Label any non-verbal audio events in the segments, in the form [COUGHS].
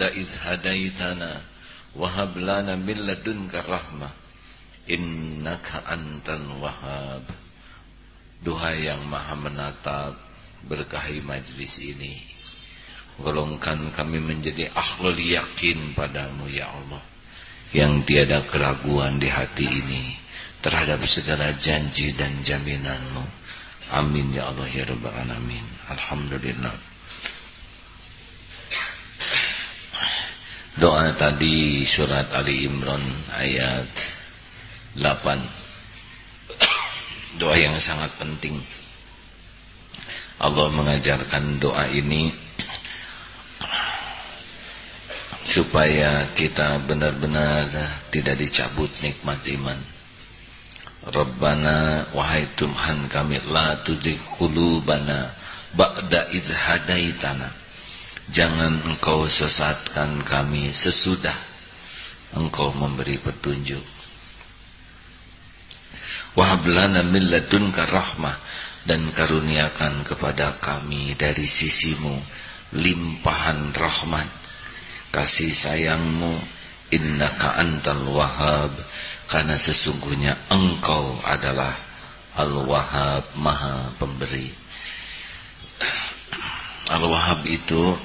ba'da iz hadaitana wa hab lana min ladunka rahmah. Innaka antal wahhab. Doa yang maha menatap berkahi majlis ini. Golongkan kami menjadi ahlul yakin padamu ya Allah yang tiada keraguan di hati ini terhadap segala janji dan jaminanmu. Amin ya Allah ya Rabbal Alamin. Alhamdulillah. Doa tadi surat Ali Imran ayat 8 Doa yang sangat penting Allah mengajarkan doa ini supaya kita benar-benar tidak dicabut nikmat iman. Rabbana wahai Tuhan kami la tudzik qulubana ba'da idh hadaitana. Jangan engkau sesatkan kami sesudah engkau memberi petunjuk. Wahab lana min ladunka rahmah dan karuniakan kepada kami dari sisimu limpahan rahmat kasih sayangmu innaka antal wahab karena sesungguhnya engkau adalah al-wahab maha pemberi al-wahab itu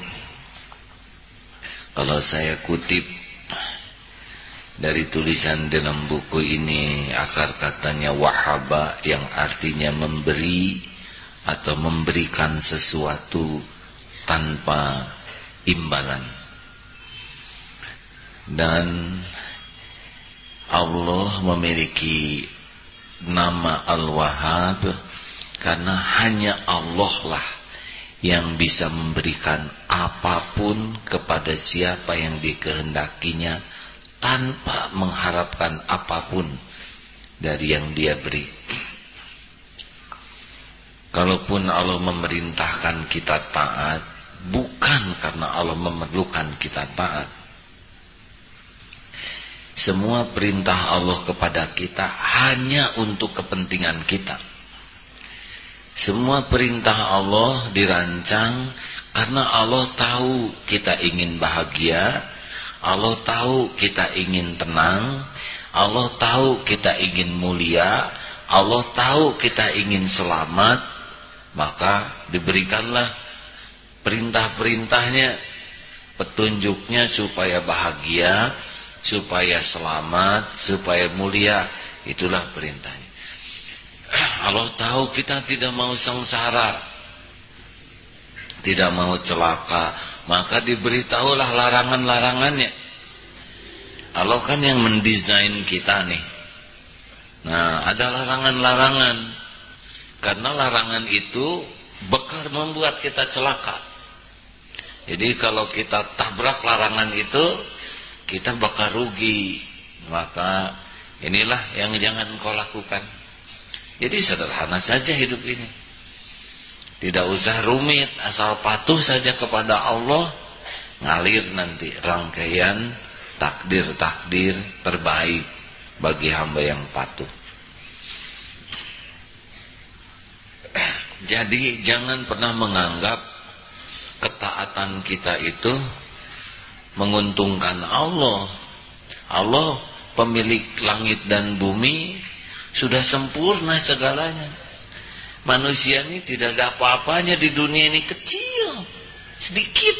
kalau saya kutip dari tulisan dalam buku ini akar katanya wahaba yang artinya memberi atau memberikan sesuatu tanpa imbalan. Dan Allah memiliki nama Al-Wahhab karena hanya Allah lah yang bisa memberikan apa pun kepada siapa yang dikehendakinya tanpa mengharapkan apa pun dari yang dia beri. Kalaupun Allah memerintahkan kita taat, bukan karena Allah memerlukan kita taat. Semua perintah Allah kepada kita hanya untuk kepentingan kita. Semua perintah Allah dirancang karena Allah tahu kita ingin bahagia, Allah tahu kita ingin tenang Allah tahu kita ingin mulia Allah tahu kita ingin selamat maka diberikanlah perintah-perintahnya petunjuknya supaya bahagia supaya selamat supaya mulia. Itulah perintahnya Allah tahu kita tidak mau sengsara tidak mau celaka maka diberitahulah larangan-larangannya. Allah kan yang mendesain kita nih nah ada larangan-larangan. Karena larangan itu bekal membuat kita celaka. Jadi kalau kita tabrak larangan itu kita bakal rugi. Maka inilah yang jangan kau lakukan jadi sederhana saja hidup ini tidak usah rumit, asal patuh saja kepada Allah, ngalir nanti rangkaian takdir-takdir terbaik bagi hamba yang patuh. Jadi jangan pernah menganggap ketaatan kita itu menguntungkan Allah. Allah pemilik langit dan bumi sudah sempurna segalanya. Manusia ini tidak ada apa-apanya di dunia ini kecil, sedikit.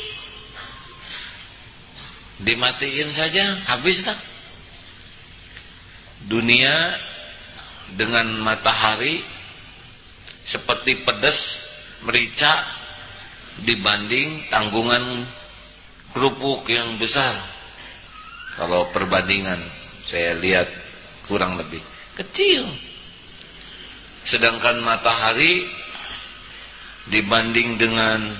Dimatiin saja, habis tak? Dunia dengan matahari seperti pedas merica dibanding tanggungan kerupuk yang besar. Kalau perbandingan saya lihat kurang lebih kecil. Sedangkan matahari dibanding dengan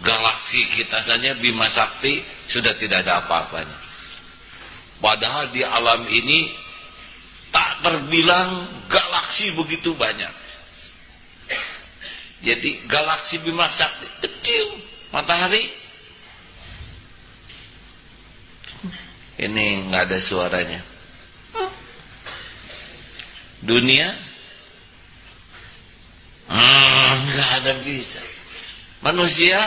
galaksi kita saja Bima Sakti sudah tidak ada apa-apanya. Padahal di alam ini tak terbilang galaksi begitu banyak. Jadi galaksi Bima Sakti kecil, matahari ini nggak ada suaranya. Dunia? Hmm, nggak ada bisa. Manusia?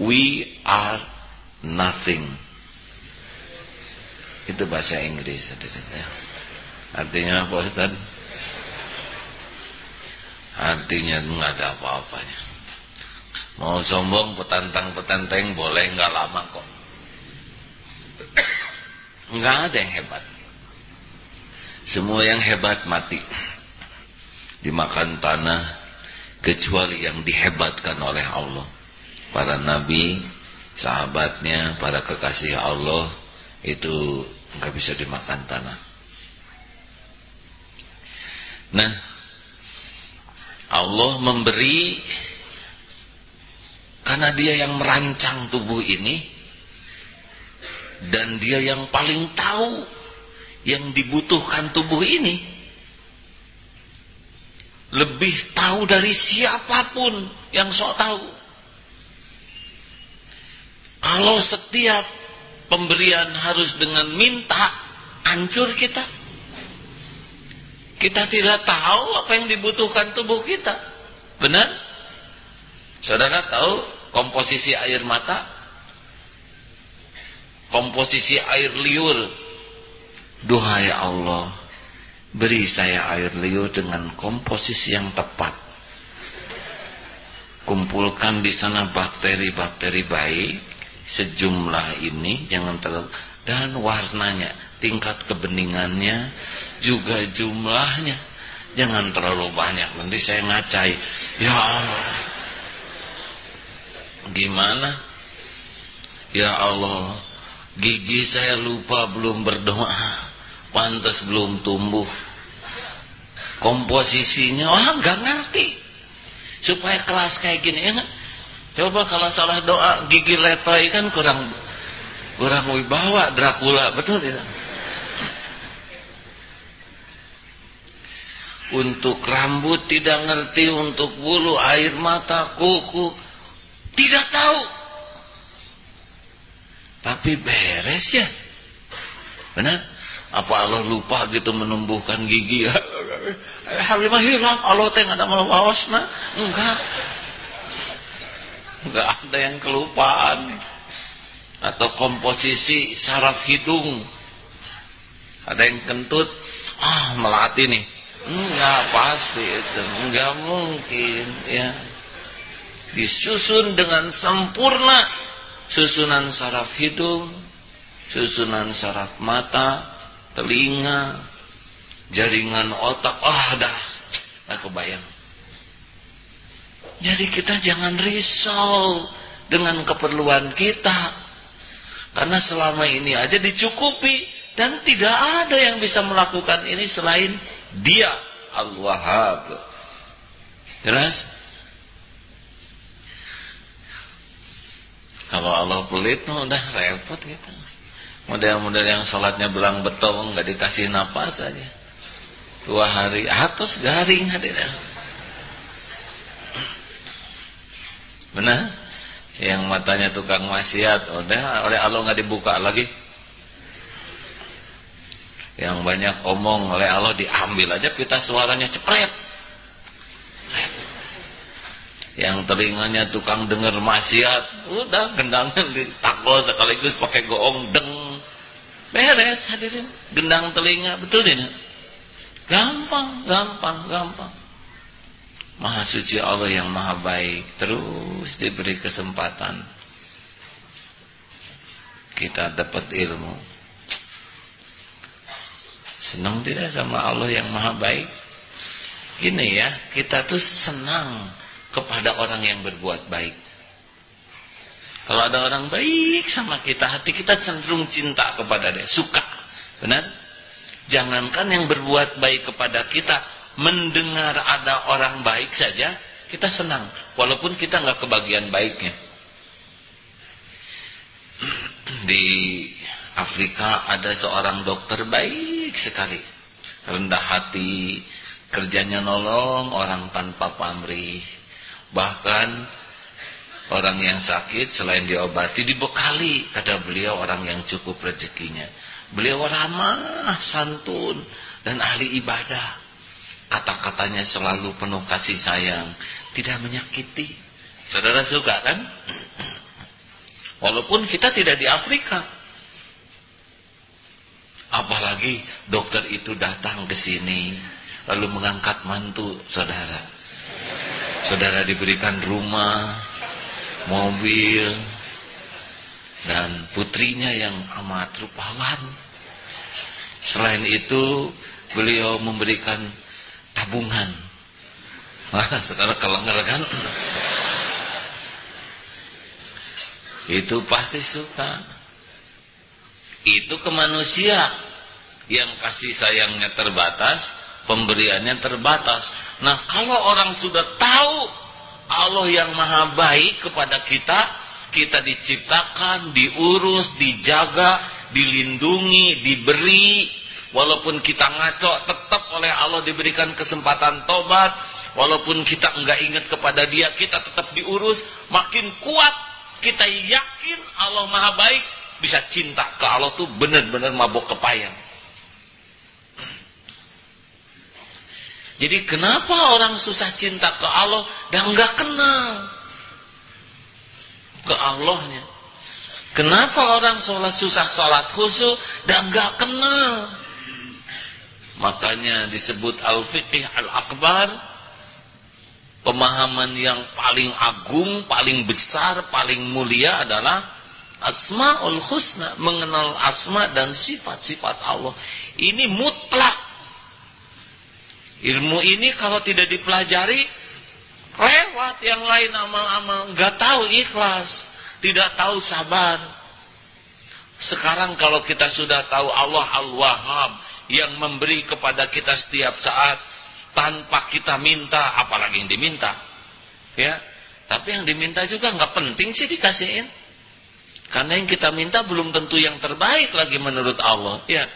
We are nothing. Itu bahasa Inggris artinya. Apa Ustaz? Artinya nggak ada apa-apanya. Mau sombong petantang-petanteng boleh nggak lama kok. Nggak ada yang hebat semua yang hebat mati. Dimakan tanah kecuali yang dihebatkan oleh Allah. Para nabi sahabatnya para kekasih Allah itu nggak bisa dimakan tanah. Nah Allah memberi karena dia yang merancang tubuh ini dan dia yang paling tahu yang dibutuhkan tubuh ini. Lebih tahu dari siapa pun yang sok tahu. Kalau setiap pemberian harus dengan minta hancur kita. Kita tidak tahu apa yang dibutuhkan tubuh kita. Benar? Saudara tahu komposisi air mata? Komposisi air liur Duhai Allah, beri saya air liur dengan komposisi yang tepat. Kumpulkan di sana bakteri-bakteri baik sejumlah ini, jangan terlalu dan warnanya, tingkat kebeningannya, juga jumlahnya. Jangan terlalu banyak, nanti saya ngacai. Ya Allah. Gimana? Ya Allah, gigi saya lupa belum berdoa pantas belum tumbuh. Komposisinya wah nggak ngerti. Supaya kelas kayak gini ya coba kalau salah doa gigi letoy kan kurang kurang wibawa Dracula betul tidak? Untuk rambut tidak ngerti untuk bulu air mata kuku tidak tahu. Tapi beres ya. Benar apa Allah lupa gitu menumbuhkan gigi? [LAUGHS] Ya Halimah hilang. Allah teh ada malu nah enggak. Enggak ada yang kelupaan. Atau komposisi saraf hidung. Ada yang kentut. Ah melati nih. Enggak pasti itu. Enggak mungkin ya. Disusun dengan sempurna. Susunan saraf hidung. Susunan saraf mata telinga, jaringan otak, ah dah, nggak kebayang. Jadi kita jangan risau dengan keperluan kita. Karena selama ini aja dicukupi dan tidak ada yang bisa melakukan ini selain Dia Al-Wahhab. Jelas? Kalau Allah pelit udah repot kita. Model-model yang sholatnya belang betul nggak dikasih napas aja. Dua hari atas garing hadirin. Benar? Yang matanya tukang maksiat, udah oleh Allah nggak dibuka lagi. Yang banyak omong oleh Allah diambil aja pita suaranya cepret. Yang telinganya tukang dengar maksiat, udah gendangnya ditakol sekaligus pakai goong deng Beres hadirin. Gendang telinga. Betul ini? Gampang, gampang, gampang. Maha suci Allah yang maha baik. Terus diberi kesempatan. Kita dapat ilmu. Senang tidak sama Allah yang maha baik? Gini ya, kita tuh senang kepada orang yang berbuat baik. Kalau ada orang baik sama kita, hati kita cenderung cinta kepada dia, suka. Benar? Jangankan yang berbuat baik kepada kita, mendengar ada orang baik saja, kita senang. Walaupun kita nggak kebagian baiknya. [CLEARS THROAT] Di Afrika ada seorang dokter baik sekali. Rendah hati, kerjanya nolong orang tanpa pamrih. Bahkan Orang yang sakit selain diobati dibekali kata beliau orang yang cukup rezekinya. Beliau ramah, santun, dan ahli ibadah. Kata-katanya selalu penuh kasih sayang, tidak menyakiti. Saudara suka kan? Walaupun kita tidak di Afrika. Apalagi dokter itu datang ke sini lalu mengangkat mantu saudara. Saudara diberikan rumah, mobil, dan putrinya yang amat rupawan. Selain itu, beliau memberikan tabungan. Nah, sekarang kelengar kan? Itu pasti suka. Itu ke manusia yang kasih sayangnya terbatas, pemberiannya terbatas. Nah, kalau orang sudah tahu Allah yang maha baik kepada kita, kita diciptakan, diurus, dijaga, dilindungi, diberi. Walaupun kita ngaco, tetap oleh Allah diberikan kesempatan tobat. Walaupun kita enggak ingat kepada dia, kita tetap diurus. Makin kuat, kita yakin Allah maha baik. Bisa cinta ke Allah tuh benar-benar mabok kepayang. Jadi kenapa orang susah cinta ke Allah dan enggak kenal? ke Allahnya. Kenapa orang sholat susah sholat khusyuk dan gak kenal? Makanya disebut al-fiqih al-akbar. Pemahaman yang paling agung, paling besar, paling mulia adalah asma'ul husna. Mengenal asma dan sifat-sifat Allah. Ini mutlak. Ilmu ini kalau tidak dipelajari Lewat yang lain amal-amal. Gak tahu ikhlas. Tidak tahu sabar. Sekarang kalau kita sudah tahu Allah Al-Wahhab. Yang memberi kepada kita setiap saat. Tanpa kita minta. Apalagi yang diminta. Ya. Tapi yang diminta juga nggak penting sih dikasihin. Karena yang kita minta belum tentu yang terbaik lagi menurut Allah. Ya.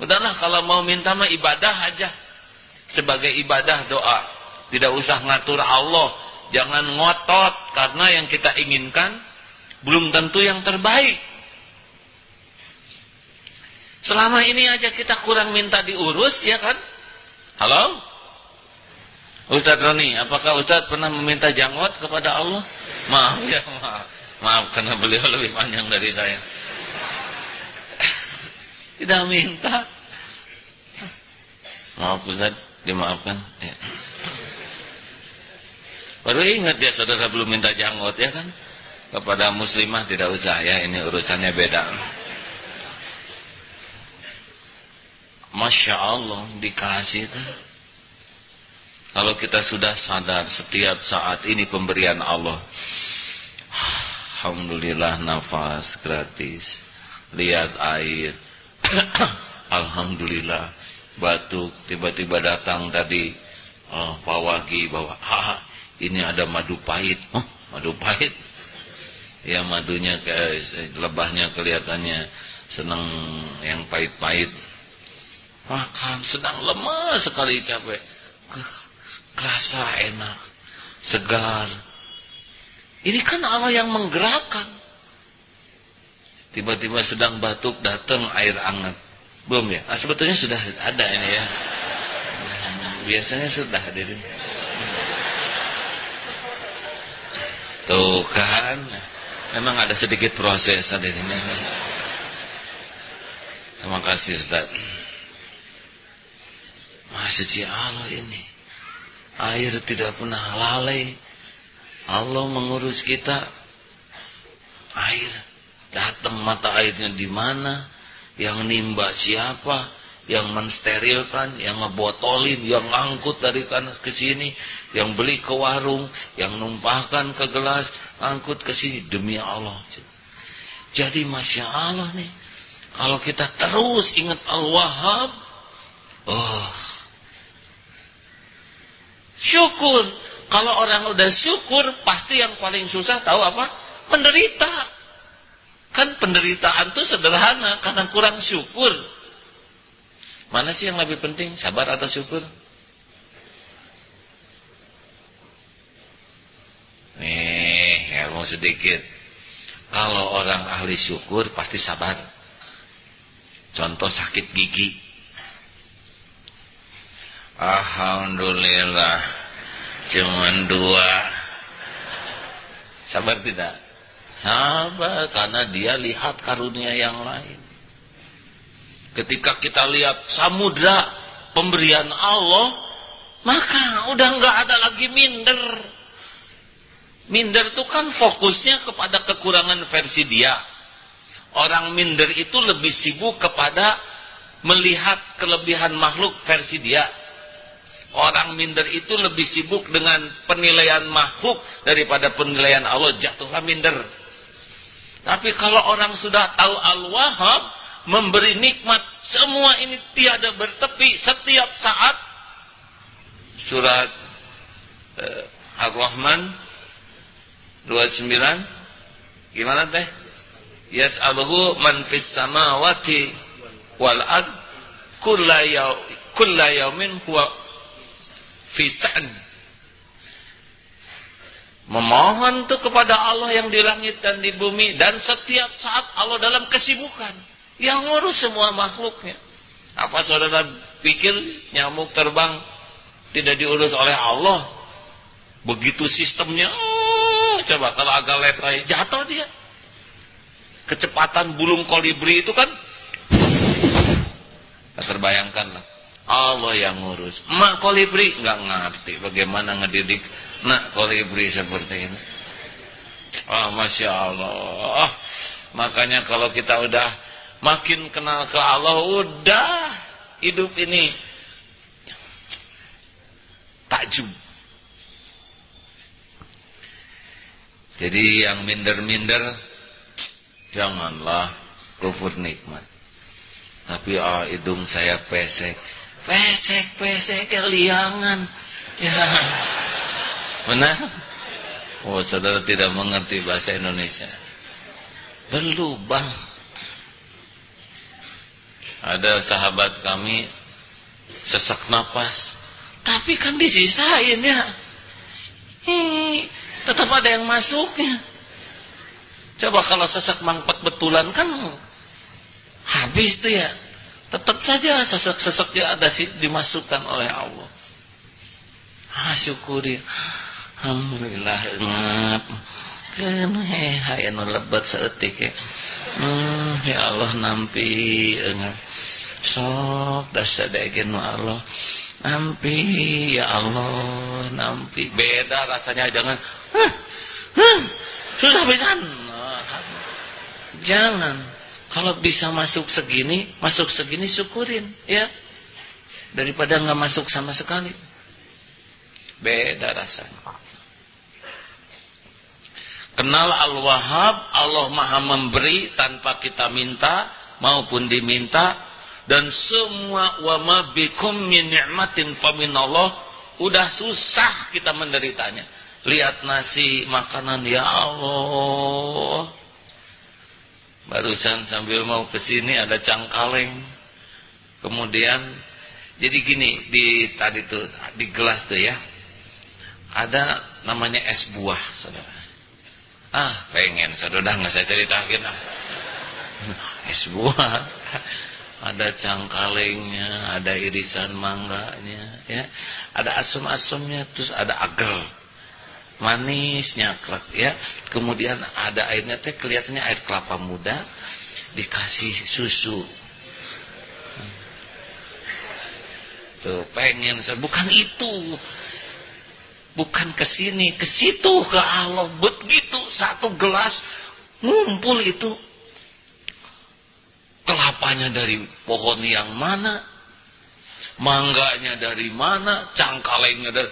Udahlah kalau mau minta mah ibadah aja. Sebagai ibadah doa. Tidak usah ngatur Allah. Jangan ngotot karena yang kita inginkan belum tentu yang terbaik. Selama ini aja kita kurang minta diurus, ya kan? Halo? Ustaz Roni, apakah Ustaz pernah meminta janggot kepada Allah? Maaf ya, maaf. Maaf karena beliau lebih panjang dari saya. [LAUGHS] Tidak minta. Maaf Ustaz, dimaafkan. Ya. Baru ingat dia saudara belum minta janggot ya kan. Kepada muslimah tidak usah ya ini urusannya beda. Masya Allah dikasih tuh. Kalau kita sudah sadar setiap saat ini pemberian Allah. Alhamdulillah nafas gratis. Lihat air. [COUGHS] Alhamdulillah batuk tiba-tiba datang tadi oh, Pak Wagi bawa ini ada madu pahit. Oh, madu pahit. Ya madunya ke lebahnya kelihatannya senang yang pahit-pahit. Makan sedang lemah sekali capek. Kerasa enak, segar. Ini kan Allah yang menggerakkan. Tiba-tiba sedang batuk datang air hangat. Belum ya? Ah, sebetulnya sudah ada ini ya. Biasanya sudah hadirin. Tuh kan. Memang ada sedikit proses ini. Terima kasih Ustaz. Masya Allah ini. Air tidak pernah lalai. Allah mengurus kita. Air. Datang mata airnya di mana? Yang nimba siapa? Yang mensterilkan, yang ngebotolin, yang ngangkut dari kanan ke sini, yang beli ke warung, yang numpahkan ke gelas, angkut ke sini demi Allah. Jadi masya Allah nih, kalau kita terus ingat Al-Wahhab, oh, syukur. Kalau orang udah syukur, pasti yang paling susah tahu apa? Menderita. Kan penderitaan itu sederhana karena kurang syukur. Mana sih yang lebih penting, sabar atau syukur? Nih, ilmu sedikit. Kalau orang ahli syukur pasti sabar. Contoh sakit gigi. Alhamdulillah cuman dua. Sabar tidak? Sabar karena dia lihat karunia yang lain. Ketika kita lihat samudra pemberian Allah, maka udah nggak ada lagi minder. Minder itu kan fokusnya kepada kekurangan versi dia. Orang minder itu lebih sibuk kepada melihat kelebihan makhluk versi dia. Orang minder itu lebih sibuk dengan penilaian makhluk daripada penilaian Allah. Jatuhlah minder. Tapi kalau orang sudah tahu Al-Wahhab, memberi nikmat semua ini tiada bertepi setiap saat. Surat uh, Ar-Rahman 29 gimana teh? Yas'aluhu man fis samawati wal ard kulla yaumin huwa fi memohon tuh kepada Allah yang di langit dan di bumi dan setiap saat Allah dalam kesibukan yang ngurus semua makhluknya. Apa saudara pikir nyamuk terbang tidak diurus oleh Allah? Begitu sistemnya, oh, coba kalau agak letrai jatuh dia. Kecepatan bulung kolibri itu kan terbayangkan lah. Allah yang ngurus. Mak kolibri nggak ngerti bagaimana ngedidik nak kolibri seperti ini. Oh, masya Allah. Makanya kalau kita udah makin kenal ke Allah udah hidup ini takjub. Jadi yang minder-minder janganlah kufur nikmat. Tapi ah hidung saya pesek. Pesek pesek keliangan. Ya benar? Oh saudara tidak mengerti bahasa Indonesia. Berlubang. Ada sahabat kami sesak napas. Tapi kan disisain ya. Hi, tetap ada yang masuknya. Coba kalau sesak mangpat betulan kan habis tuh ya. Tetap saja sesak-sesak dia ada dimasukkan oleh Allah. Ah syukuri Alhamdulillah ngap kan heh anu lebat seetik ya. Hmm, ya Allah nampi ngap sok dasadegeun Allah. Nampi ya Allah nampi. Beda rasanya jangan. Huh, huh, susah pisan. Jangan. Kalau bisa masuk segini masuk segini syukurin ya. Daripada nggak masuk sama sekali. Beda rasanya kenal Al-Wahhab Allah maha memberi tanpa kita minta maupun diminta. Dan semua wa ma bikum min ni'matin faminallah udah susah kita menderitanya. Lihat nasi makanan ya Allah. Barusan sambil mau ke sini ada cangkaleng. Kemudian jadi gini di tadi tuh di gelas tuh ya ada namanya es buah saudara ah pengen. Saudara nggak saya ceritakin. Ah. Es buah. Ada cangkalengnya, ada irisan mangganya, ya, ada asam-asamnya, terus ada agar, manisnya, ya. Kemudian ada airnya teh kelihatannya air kelapa muda, dikasih susu. Tuh pengen, bukan itu, bukan ke sini, ke situ ke Allah, begitu satu gelas ngumpul itu. Kelapanya dari pohon yang mana mangganya dari mana cangkalengnya dari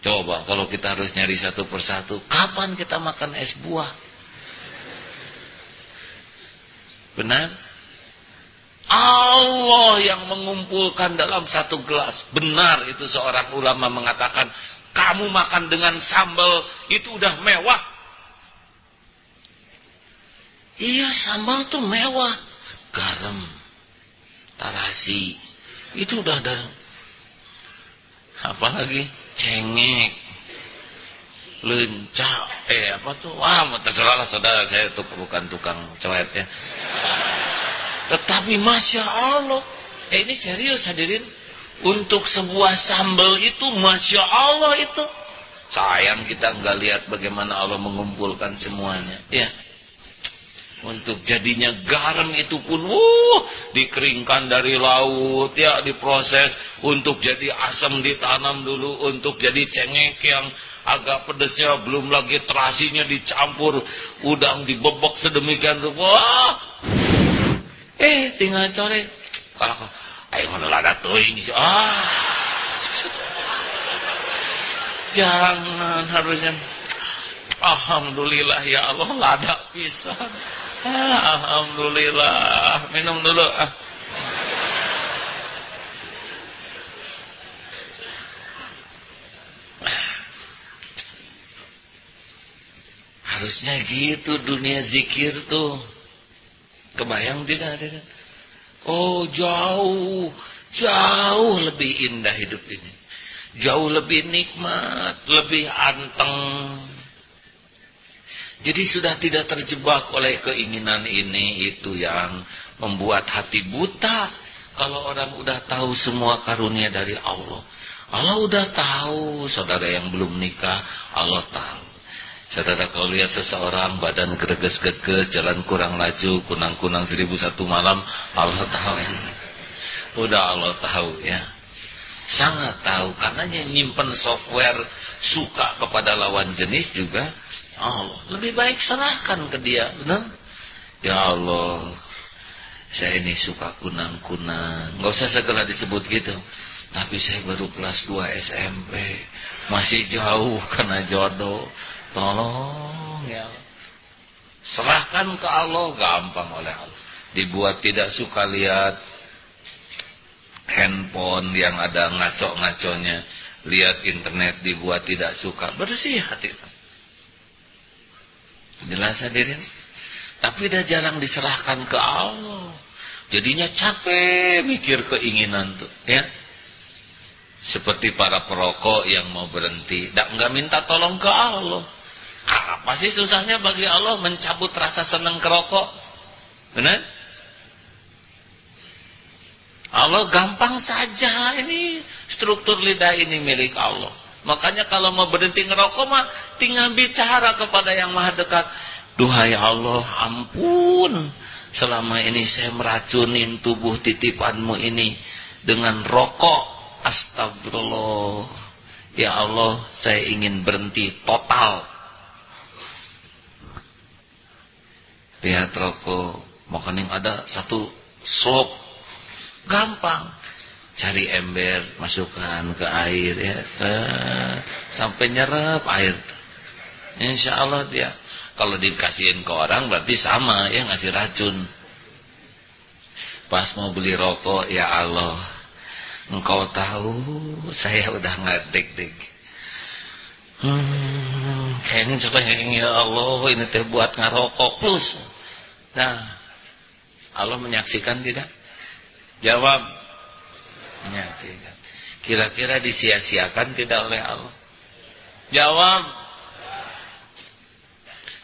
coba kalau kita harus nyari satu persatu kapan kita makan es buah? Benar Allah yang mengumpulkan dalam satu gelas benar itu seorang ulama mengatakan kamu makan dengan sambal itu udah mewah Iya sambal tuh mewah. Garam, tarasi, itu udah ada. Apalagi cengek. lencak eh apa tuh wah terserah lah saudara saya tuh bukan tukang cewek ya tetapi masya Allah. Eh ini serius hadirin. Untuk sebuah sambal itu masya Allah itu. Sayang kita nggak lihat bagaimana Allah mengumpulkan semuanya. Ya. Untuk jadinya garam itu pun wuh dikeringkan dari laut ya diproses. Untuk jadi asam ditanam dulu untuk jadi cengek yang agak pedesnya belum lagi terasinya dicampur udang dibebok sedemikian rupa eh tinggal core kalau ayo mana lada tuing ah jangan harusnya Alhamdulillah ya Allah lada pisan Alhamdulillah. Minum dulu. Ah. Harusnya gitu dunia zikir tuh. Kebayang tidak? tidak? Oh jauh, jauh lebih indah hidup ini. Jauh lebih nikmat, lebih anteng. Jadi sudah tidak terjebak oleh keinginan ini itu yang membuat hati buta. Kalau orang udah tahu semua karunia dari Allah. Allah udah tahu, saudara yang belum nikah, Allah tahu. Saudara kalau lihat seseorang badan greges-greges, jalan kurang laju, kunang-kunang seribu satu malam, Allah tahu. Udah Allah tahu ya. Sangat tahu karena nyimpen software suka kepada lawan jenis juga Allah. Lebih baik serahkan ke dia, benar? Ya Allah, saya ini suka kunang-kunang. Gak usah segala disebut gitu. Tapi saya baru kelas 2 SMP. Masih jauh karena jodoh. Tolong ya Serahkan ke Allah, gampang oleh Allah. Dibuat tidak suka lihat handphone yang ada ngaco-ngaconya. Lihat internet dibuat tidak suka. Bersih hati. Jelas hadirin. Tapi dah jarang diserahkan ke Allah. Jadinya capek mikir keinginan tuh, ya. Seperti para perokok yang mau berhenti, enggak minta tolong ke Allah. Apa sih susahnya bagi Allah mencabut rasa senang kerokok? Benar? Allah gampang saja ini struktur lidah ini milik Allah. Makanya kalau mau berhenti ngerokok mah tinggal bicara kepada yang maha dekat. Duhai Allah, ampun. Selama ini saya meracunin tubuh titipanmu ini dengan rokok. Astagfirullah. Ya Allah, saya ingin berhenti total. Lihat rokok. Makanya ada satu slop. Gampang. Cari ember masukkan ke air ya. Eh, sampai nyerap air. Insya Allah dia kalau dikasihin ke orang berarti sama ya ngasih racun. Pas mau beli rokok ya Allah engkau tahu [LAUGHS] saya udah ngadek dek hmm, kayaknya coba ya Allah ini teh buat ngarokok plus nah Allah menyaksikan tidak jawab menyaksikan. Kira-kira disia-siakan tidak oleh Allah? Jawab.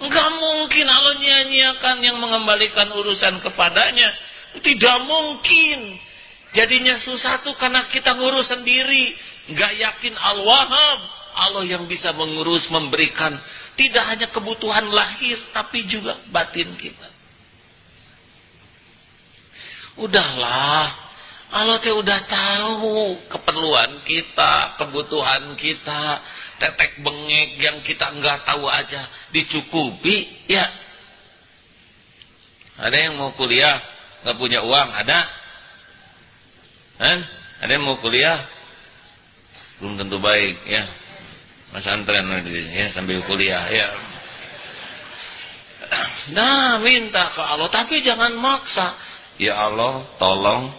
Enggak mungkin Allah nyanyiakan yang mengembalikan urusan kepadanya. Tidak mungkin. Jadinya susah tuh karena kita ngurus sendiri. Enggak yakin Al-Wahhab. Allah yang bisa mengurus, memberikan. Tidak hanya kebutuhan lahir, tapi juga batin kita. Udahlah. Allah teh udah tahu keperluan kita, kebutuhan kita, tetek bengek yang kita enggak tahu aja dicukupi, ya. Ada yang mau kuliah, nggak punya uang, ada? Kan? Ada yang mau kuliah? Belum tentu baik, ya. Mas antren ya sambil kuliah, ya. Nah, minta ke Allah, tapi jangan maksa. Ya Allah, tolong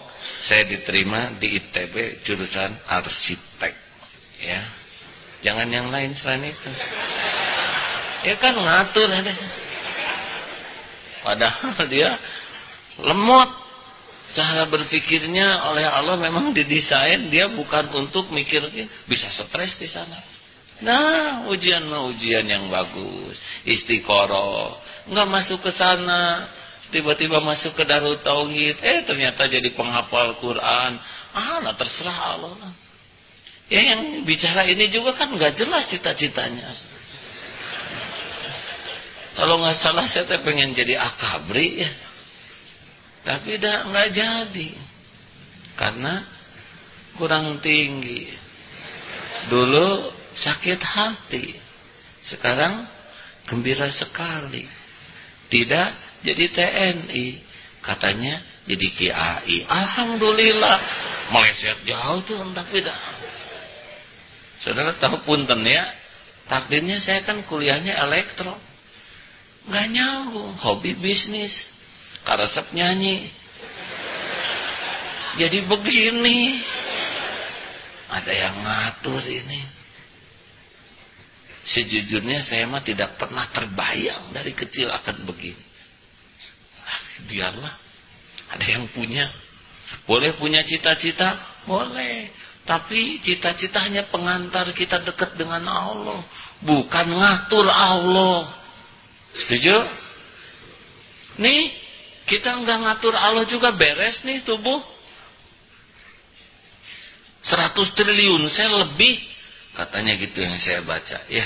saya diterima di ITB jurusan arsitek. Ya. Jangan yang lain selain itu. Ya kan ngatur ada padahal dia lemot. Cara berpikirnya oleh Allah memang didesain. Dia bukan untuk mikir bisa stres di sana. Nah, ujian mah ujian yang bagus. Istiqoroh. Enggak masuk ke sana. Tiba-tiba masuk ke Darul Tauhid. Eh, ternyata jadi penghafal Quran. Ah, nah terserah Allah. Ya yang bicara ini juga kan enggak jelas cita-citanya. Kalau nggak salah saya pengen jadi akabri ya. Tapi dah nggak jadi. Karena kurang tinggi. Dulu sakit hati. Sekarang gembira sekali. Tidak jadi TNI. Katanya jadi KAI. Alhamdulillah. Meleset jauh tuh tapi dah. Saudara tahu punten ya. Takdirnya saya kan kuliahnya elektro nggak nyambung hobi bisnis karesep nyanyi jadi begini ada yang ngatur ini sejujurnya saya mah tidak pernah terbayang dari kecil akan begini biarlah. Ada yang punya. Boleh punya cita-cita? Boleh. Tapi cita-cita hanya pengantar kita dekat dengan Allah. Bukan ngatur Allah. Setuju? Nih, kita nggak ngatur Allah juga beres nih tubuh. 100 triliun sel lebih. Katanya gitu yang saya baca ya.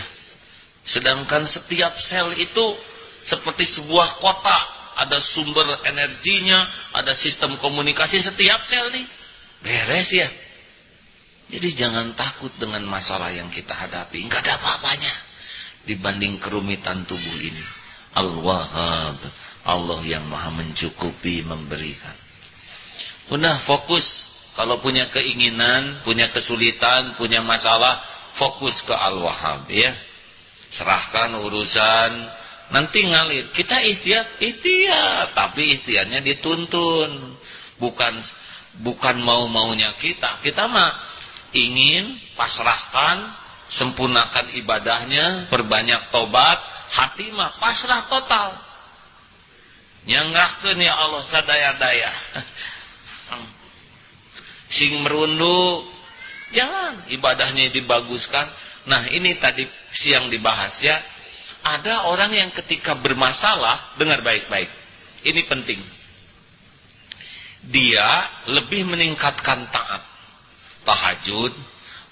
Sedangkan setiap sel itu seperti sebuah kota, ada sumber energinya, ada sistem komunikasi setiap sel nih. Beres ya. Jadi jangan takut dengan masalah yang kita hadapi, enggak ada apa-apanya dibanding kerumitan tubuh ini. Al-Wahhab Allah yang maha mencukupi memberikan Udah fokus Kalau punya keinginan Punya kesulitan Punya masalah Fokus ke Al-Wahhab ya Serahkan urusan Nanti ngalir. Kita ikhtiar Ikhtiar. Tapi ikhtiarnya dituntun. Bukan bukan mau-maunya kita. Kita mah ingin pasrahkan Sempurnakan ibadahnya Perbanyak tobat hati mah pasrah total. Nyanggahkeun ya Allah sadaya-daya. [LAUGHS] Sing merunduk jangan ibadahnya dibaguskan nah ini tadi siang dibahas ya ada orang yang ketika bermasalah dengar baik-baik ini penting dia lebih meningkatkan taat tahajud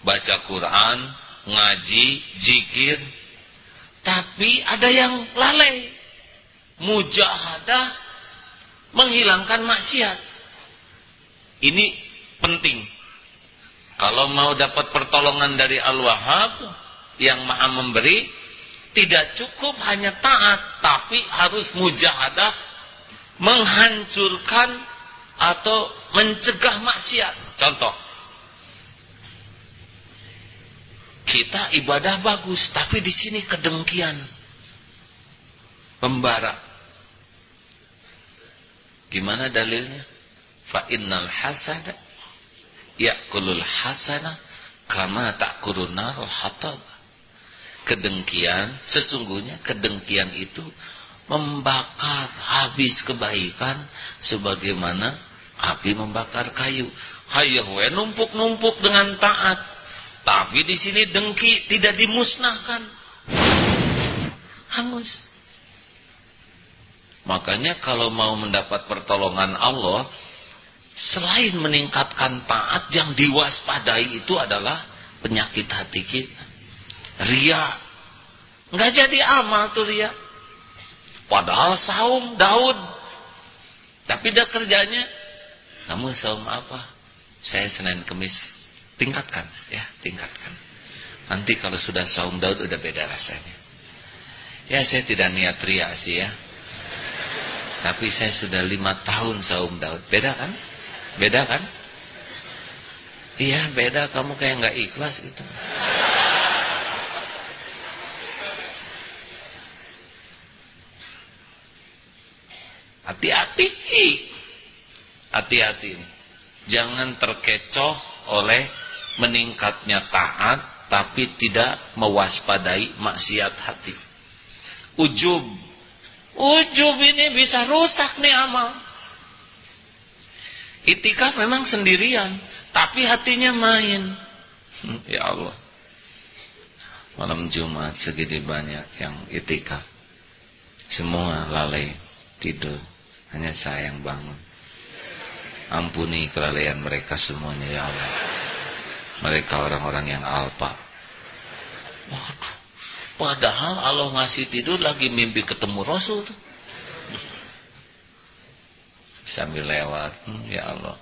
baca Quran ngaji zikir tapi ada yang lalai. Mujahadah menghilangkan maksiat. Ini penting. Kalau mau dapat pertolongan dari Al-Wahhab yang Maha memberi, tidak cukup hanya taat, tapi harus mujahadah menghancurkan atau mencegah maksiat. Contoh, Kita ibadah bagus, tapi di sini kedengkian. Pembara. Gimana dalilnya? Fa innal hasada yakulul hasana kama takurun narul. Kedengkian, sesungguhnya kedengkian itu membakar habis kebaikan sebagaimana api membakar kayu. Hayah numpuk-numpuk dengan taat tapi di sini dengki tidak dimusnahkan. Hangus. Makanya kalau mau mendapat pertolongan Allah, selain meningkatkan taat yang diwaspadai itu adalah penyakit hati kita. Ria. Nggak jadi amal tuh ria. Padahal saum Daud. Tapi dia kerjanya, kamu saum apa? Saya Senin Kemis Tingkatkan, ya, tingkatkan. Nanti kalau sudah saum Daud udah beda rasanya. Ya, saya tidak niat ria sih ya. Tapi saya sudah lima tahun saum Daud. Beda kan? Beda kan? Iya, beda. Kamu kayak nggak ikhlas gitu. Hati-hati. Hati-hati. Jangan terkecoh oleh meningkatnya taat tapi tidak mewaspadai maksiat hati. Ujub. Ujub ini bisa rusak nih amal. Itikaf memang sendirian, tapi hatinya main. Hmm, ya Allah. malam Jumat segini banyak yang itikaf. Semua lalai tidur, hanya saya yang bangun. Ampuni kelalaian mereka semuanya ya Allah. Mereka orang-orang yang alpa. Waduh, padahal Allah ngasih tidur lagi mimpi ketemu Rasul tuh. Sambil lewat, hmm, ya Allah.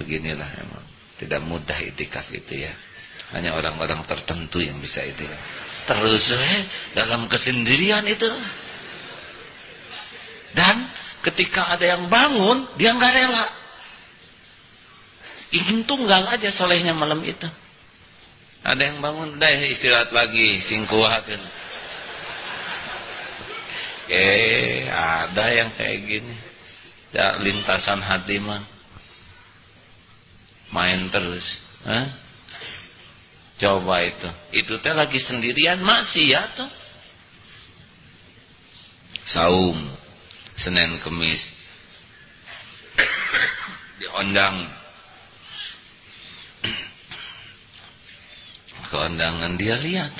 Beginilah emang. Tidak mudah itikaf itu ya. Hanya orang-orang tertentu yang bisa itu. Terus eh, dalam kesendirian itu. Dan ketika ada yang bangun, dia nggak rela. Ingin tunggal aja solehnya malam itu. Ada yang bangun, dah istirahat lagi, singkuhat. Eh, ada yang kayak gini. Ya, lintasan hati mah. Main terus. Hah? Coba itu. Itu teh lagi sendirian masih ya tuh. Saum. Senin Kemis. Diondang. Keundangan dia lihat.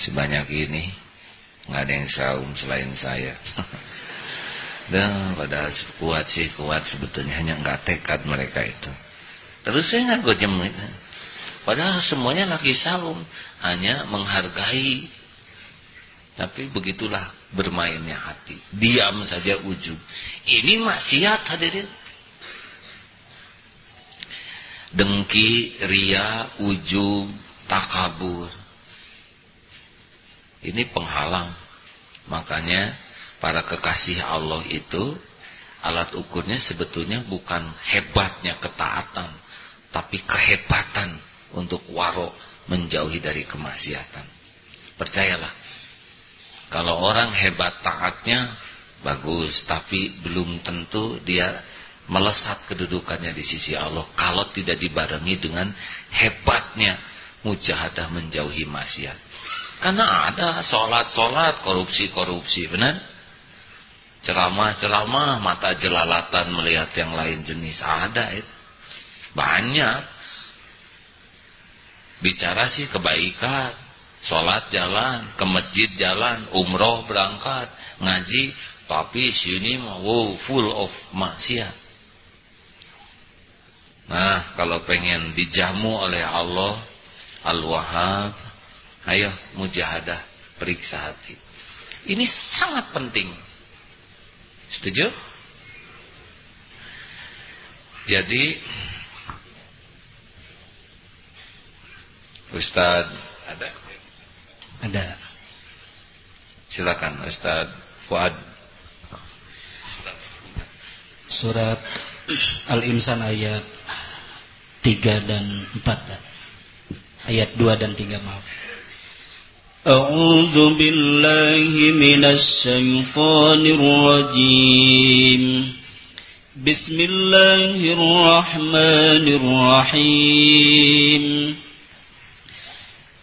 Sebanyak ini nggak ada yang saum selain saya. Dan pada kuat sih kuat sebetulnya. Hanya nggak tekad mereka itu. Terus saya nggak gojem itu. Padahal semuanya lagi saum. Hanya menghargai. Tapi begitulah bermainnya hati diam saja ujung ini maksiat hadirin dengki, ria, ujub, takabur. Ini penghalang. Makanya para kekasih Allah itu alat ukurnya sebetulnya bukan hebatnya ketaatan, tapi kehebatan untuk warok menjauhi dari kemaksiatan. Percayalah. Kalau orang hebat taatnya bagus, tapi belum tentu dia melesat kedudukannya di sisi Allah kalau tidak dibarengi dengan hebatnya mujahadah menjauhi maksiat. Karena ada sholat-sholat, korupsi-korupsi, benar? Ceramah-ceramah, mata jelalatan melihat yang lain jenis. Ada itu. Banyak. Bicara sih kebaikan. Sholat jalan, ke masjid jalan, umroh berangkat, ngaji. Tapi sini mau wow, full of maksiat. Nah, kalau pengen dijamu oleh Allah Al-Wahhab, ayo mujahadah, periksa hati. Ini sangat penting. Setuju? Jadi Ustaz ada? Ada. Silakan Ustaz Fuad. Surat Al-Insan ayat 3 dan 4 ayat 2 dan 3 maaf A'udzu billahi minasy syaithanir rajim Bismillahirrahmanirrahim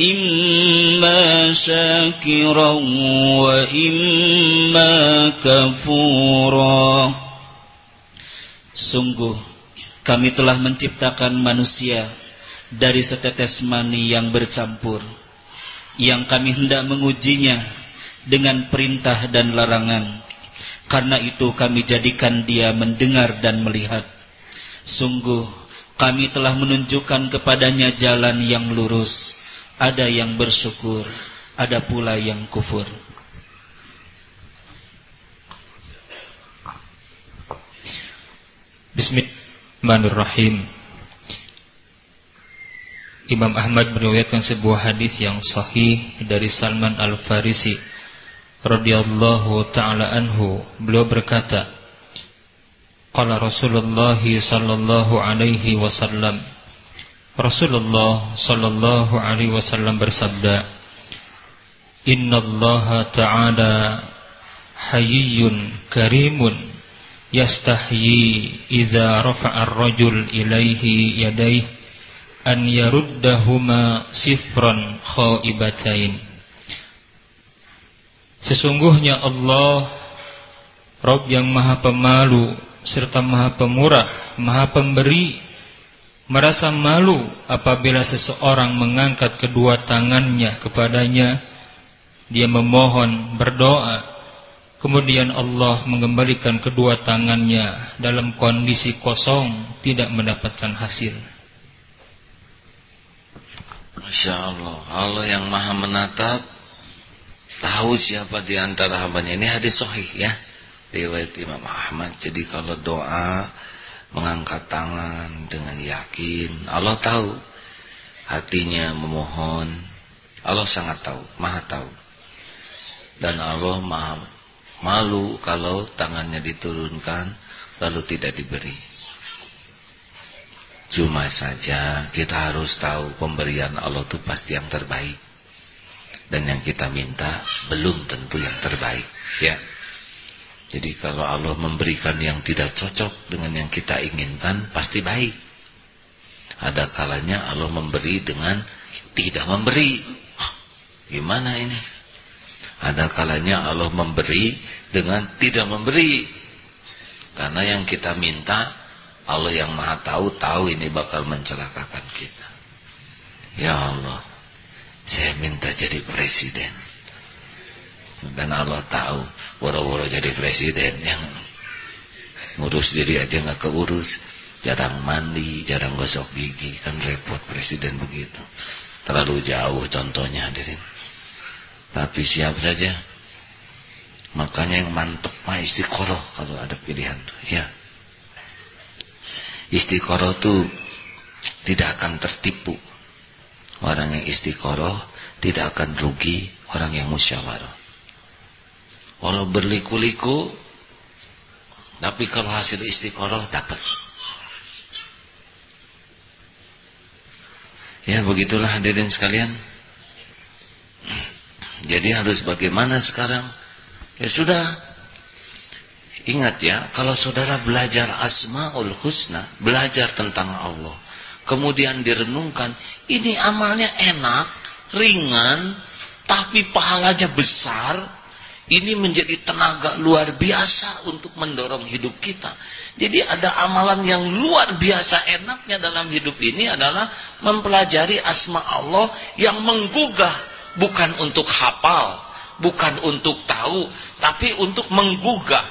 إما شاكرا وإما كفورا Sungguh kami telah menciptakan manusia dari setetes mani yang bercampur yang kami hendak mengujinya dengan perintah dan larangan karena itu kami jadikan dia mendengar dan melihat sungguh kami telah menunjukkan kepadanya jalan yang lurus ada yang bersyukur ada pula yang kufur. Bismillahirrahmanirrahim. Imam Ahmad meriwayatkan sebuah hadis yang sahih dari Salman Al-Farisi radhiyallahu taala anhu. Beliau berkata Qala Rasulullah sallallahu alaihi wasallam Rasulullah sallallahu alaihi wasallam bersabda innallaha ta'ala hayyun karimun yastahyi idza rafa'a ar-rajul ilaihi yadayhi an yaruddahuma sifran khaibatain Sesungguhnya Allah Rob yang maha pemalu serta maha pemurah, maha pemberi merasa malu apabila seseorang mengangkat kedua tangannya kepadanya. Dia memohon berdoa. Kemudian Allah mengembalikan kedua tangannya dalam kondisi kosong tidak mendapatkan hasil. Masya Allah. Allah yang maha menatap tahu siapa di antara hambanya. Ini hadis sahih ya riwayat Imam Ahmad. Jadi kalau doa mengangkat tangan dengan yakin. Allah tahu. Hatinya memohon. Allah sangat tahu maha tahu. Dan Allah maha malu kalau tangannya diturunkan lalu tidak diberi. Cuma saja kita harus tahu pemberian Allah itu pasti yang terbaik. Dan yang kita minta belum tentu yang terbaik ya jadi kalau Allah memberikan yang tidak cocok dengan yang kita inginkan, pasti baik. Ada kalanya Allah memberi dengan tidak memberi. Gimana ini? Ada kalanya Allah memberi dengan tidak memberi. Karena yang kita minta, Allah yang maha tahu, tahu ini bakal mencelakakan kita. Ya Allah, saya minta jadi presiden dan Allah tahu woro-woro jadi presiden yang ngurus diri aja nggak keurus. Jarang mandi jarang gosok gigi. Kan repot presiden begitu. Terlalu jauh contohnya hadirin. Tapi siap saja. Makanya yang mantep mah istiqoroh kalau ada pilihan tuh. Ya istiqoroh tuh tidak akan tertipu. Orang yang istiqoroh tidak akan rugi orang yang musyawarah Walau berliku-liku tapi kalau hasil istiqoroh dapat. Ya begitulah hadirin sekalian. Jadi harus bagaimana sekarang? Ya sudah. Ingat ya, kalau saudara belajar Asmaul Husna, belajar tentang Allah, kemudian direnungkan, ini amalnya enak, ringan, tapi pahalanya besar, ini menjadi tenaga luar biasa untuk mendorong hidup kita. Jadi ada amalan yang luar biasa enaknya dalam hidup ini adalah mempelajari asma Allah yang menggugah. Bukan untuk hafal, bukan untuk tahu, tapi untuk menggugah.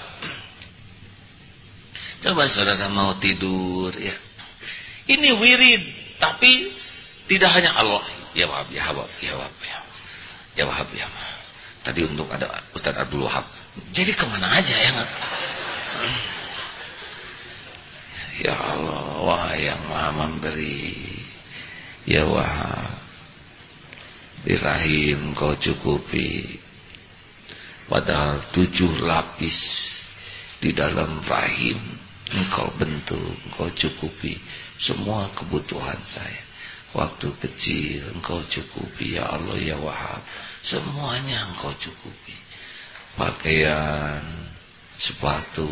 Coba saudara mau tidur ya. Ini wirid, tapi tidak hanya Allah. Ya Wahab, ya Wahab, ya Wahab, ya Wahab. Ya Wahab, ya. Tadi untuk ada Ustaz Abdul Wahab. Jadi ke mana aja ya? Ya Allah, wah yang maha memberi. Ya Wahab. Di rahim kau cukupi. Padahal tujuh lapis di dalam rahim engkau bentuk, engkau cukupi semua kebutuhan saya. Waktu kecil engkau cukupi ya Allah ya Wahab Semuanya engkau cukupi. Pakaian, sepatu,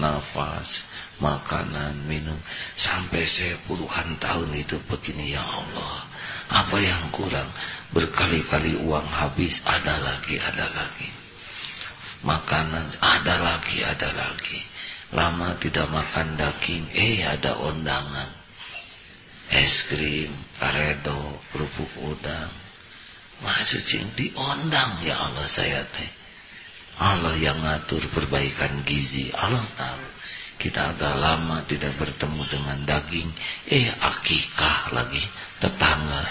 nafas, makanan, minum. Sampai saya puluhan tahun itu begini ya Allah. Apa yang kurang? Berkali-kali uang habis, ada lagi, ada lagi. Makanan, ada lagi, ada lagi. Lama tidak makan daging, eh ada undangan. Es krim, karedo, kerupuk udang, Maha suci diundang ya Allah saya teh. Allah yang ngatur perbaikan gizi. Allah tahu kita agak lama tidak bertemu dengan daging. Eh akikah lagi tetangga.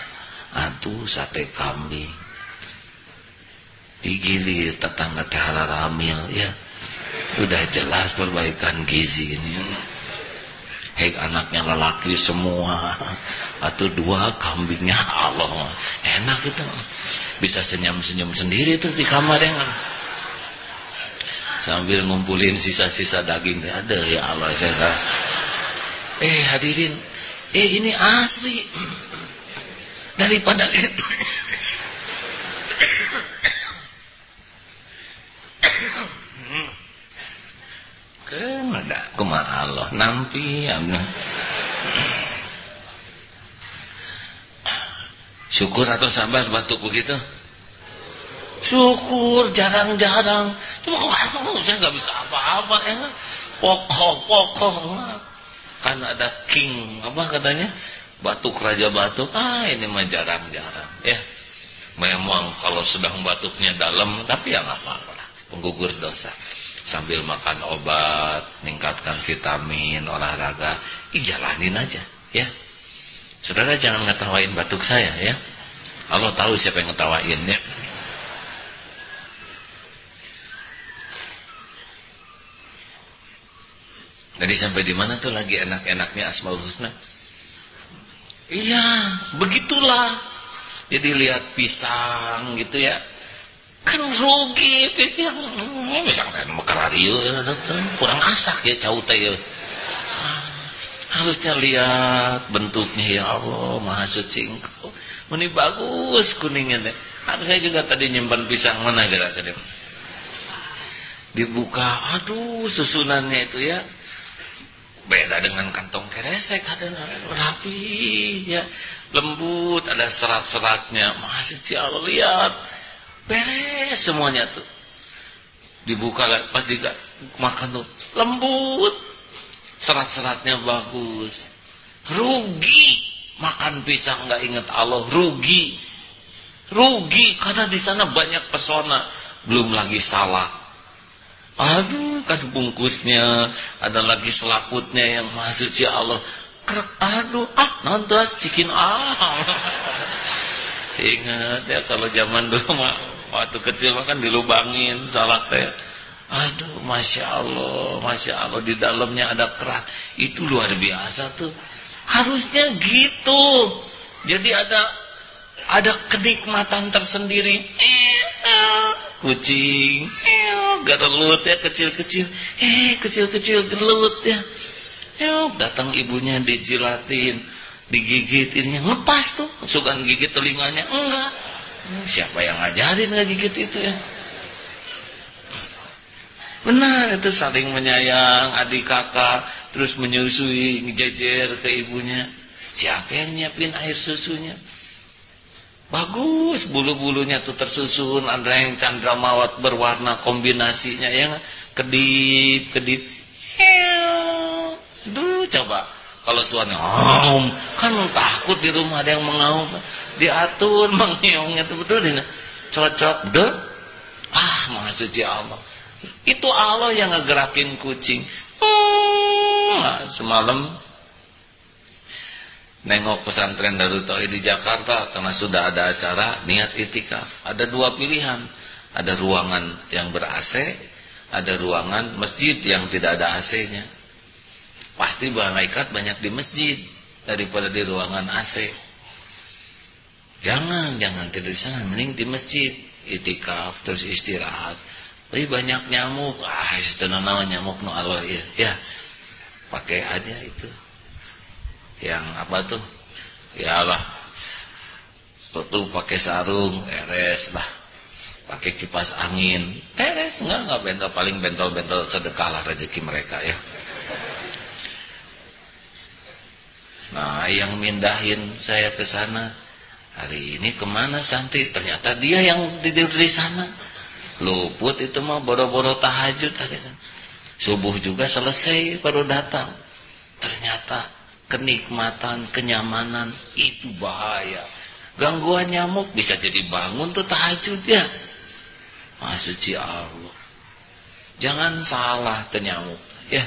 Atuh sate kambing. Digilir tetangga teh hamil ya. Udah jelas perbaikan gizi ini Hek anaknya lelaki semua. Atau dua kambingnya. Allah. Enak itu. Bisa senyum-senyum sendiri itu di kamar yang sambil ngumpulin sisa-sisa daging. Ada ya Allah saya eh hadirin. Eh ini asli. Daripada [COUGHS] hmm. ke kumaha Allah nampi amna syukur atau sabar batuk begitu? Syukur jarang-jarang. Cuma kok saya nggak bisa apa-apa ya. Pokok-pokok kan ada king apa katanya? Batuk raja batuk. Ah ini mah jarang-jarang ya. Memang kalau sedang batuknya dalam tapi ya nggak apa-apa. Penggugur dosa sambil makan obat meningkatkan vitamin olahraga ijalanin aja ya Saudara jangan ngetawain batuk saya ya. Allah tahu siapa yang ngetawain ya. Jadi sampai di mana tuh lagi enak-enaknya Asmaul Husna? Iya, begitulah. Jadi lihat pisang gitu ya. Kan rugi pisang. Pisang kan radio ya, kurang asak ya caute ya. Harusnya lihat bentuknya ya Allah maha suci engkau. Ini bagus kuningnya deh Aduh, saya juga tadi nyimpan pisang mana kira-kira dibuka aduh susunannya itu ya. Beda dengan kantong keresek ada rapi ya. Lembut ada serat-seratnya. Suci Allah lihat beres semuanya tuh. Dibuka pas juga makan tuh lembut. Serat-seratnya bagus. Rugi. Makan pisang nggak inget Allah rugi. Rugi karena di sana banyak pesona. Belum lagi salah aduh kan bungkusnya. Ada lagi selaputnya yang masuk ya Allah. Krek, aduh ah nonton cikin ah. [LAUGHS] Ingat ya kalau zaman dulu mah waktu kecil makan dilubangin salah teh Aduh, masya Allah, masya Allah di dalamnya ada kerak. Itu luar biasa tuh. Harusnya gitu. Jadi ada ada kenikmatan tersendiri. Eh, kucing, eh, gerelut ya kecil-kecil. Eh, kecil-kecil gelut ya. Eh, datang ibunya dijilatin, digigit ininya lepas tuh. Suka gigit telinganya enggak. Siapa yang ngajarin nggak gigit itu ya? Benar itu saling menyayang adik kakak terus menyusui ngejejer ke ibunya. Siapa yang nyiapin air susunya? Bagus bulu-bulunya tuh tersusun ada yang candra mawat berwarna kombinasinya yang kedip kedip. Duh coba kalau suami om kan takut di rumah ada yang mengaum diatur [LAUGHS] mengiungnya tuh betul ini cocok deh ah maha suci Allah itu Allah yang ngegerakin kucing. Hmm, semalam nengok pesantren Darut Tauhid di Jakarta karena sudah ada acara niat itikaf. Ada dua pilihan. Ada ruangan yang ber-AC, ada ruangan masjid yang tidak ada AC-nya. Pasti malaikat banyak di masjid daripada di ruangan AC. Jangan, jangan tidur di sana, mending di masjid itikaf terus istirahat tapi banyak nyamuk. Ah, nama nyamuk no Allah ya. Ya. Pakai aja itu. Yang apa tuh? Ya Allah. Tutup pakai sarung, eres lah. Pakai kipas angin, eres enggak enggak bentol paling bentol-bentol sedekah lah rezeki mereka ya. Nah, yang mindahin saya ke sana. Hari ini ke mana Santi? Ternyata dia yang tidur di sana. Luput itu mah boro-boro tahajud kan subuh juga selesai baru datang. Ternyata kenikmatan kenyamanan itu bahaya. Gangguan nyamuk bisa jadi bangun tuh tahajud ya. Masuci Allah. Jangan salah nyamuk ya.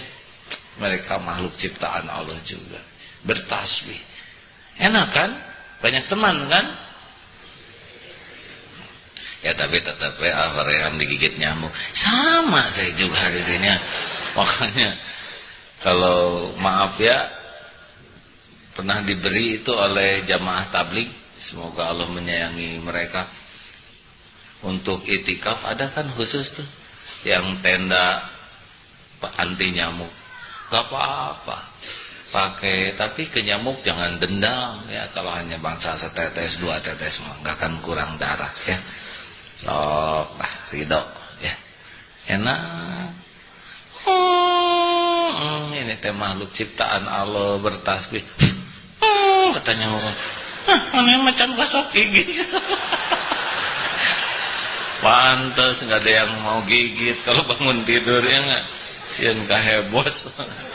Mereka makhluk ciptaan Allah juga bertasbih. Enak kan? Banyak teman kan? Ya tapi tetap ya yang digigit nyamuk. Sama saya juga dirinya [LAUGHS] makanya kalau maaf ya pernah diberi itu oleh jamaah tablik semoga Allah menyayangi mereka. Untuk itikaf ada kan khusus tuh? Yang tenda anti nyamuk. Gak apa-apa pakai tapi ke nyamuk jangan dendam ya kalau hanya bangsa setetes dua tetes mah gak akan kurang darah ya sok lah ridho ya enak hmm, ini teh makhluk ciptaan Allah bertasbih. Oh, katanya orang. Macam gosok gigi. [LAUGHS] Pantas nggak ada yang mau gigit kalau bangun tidur ya nggak. Sian kahebos. [LAUGHS]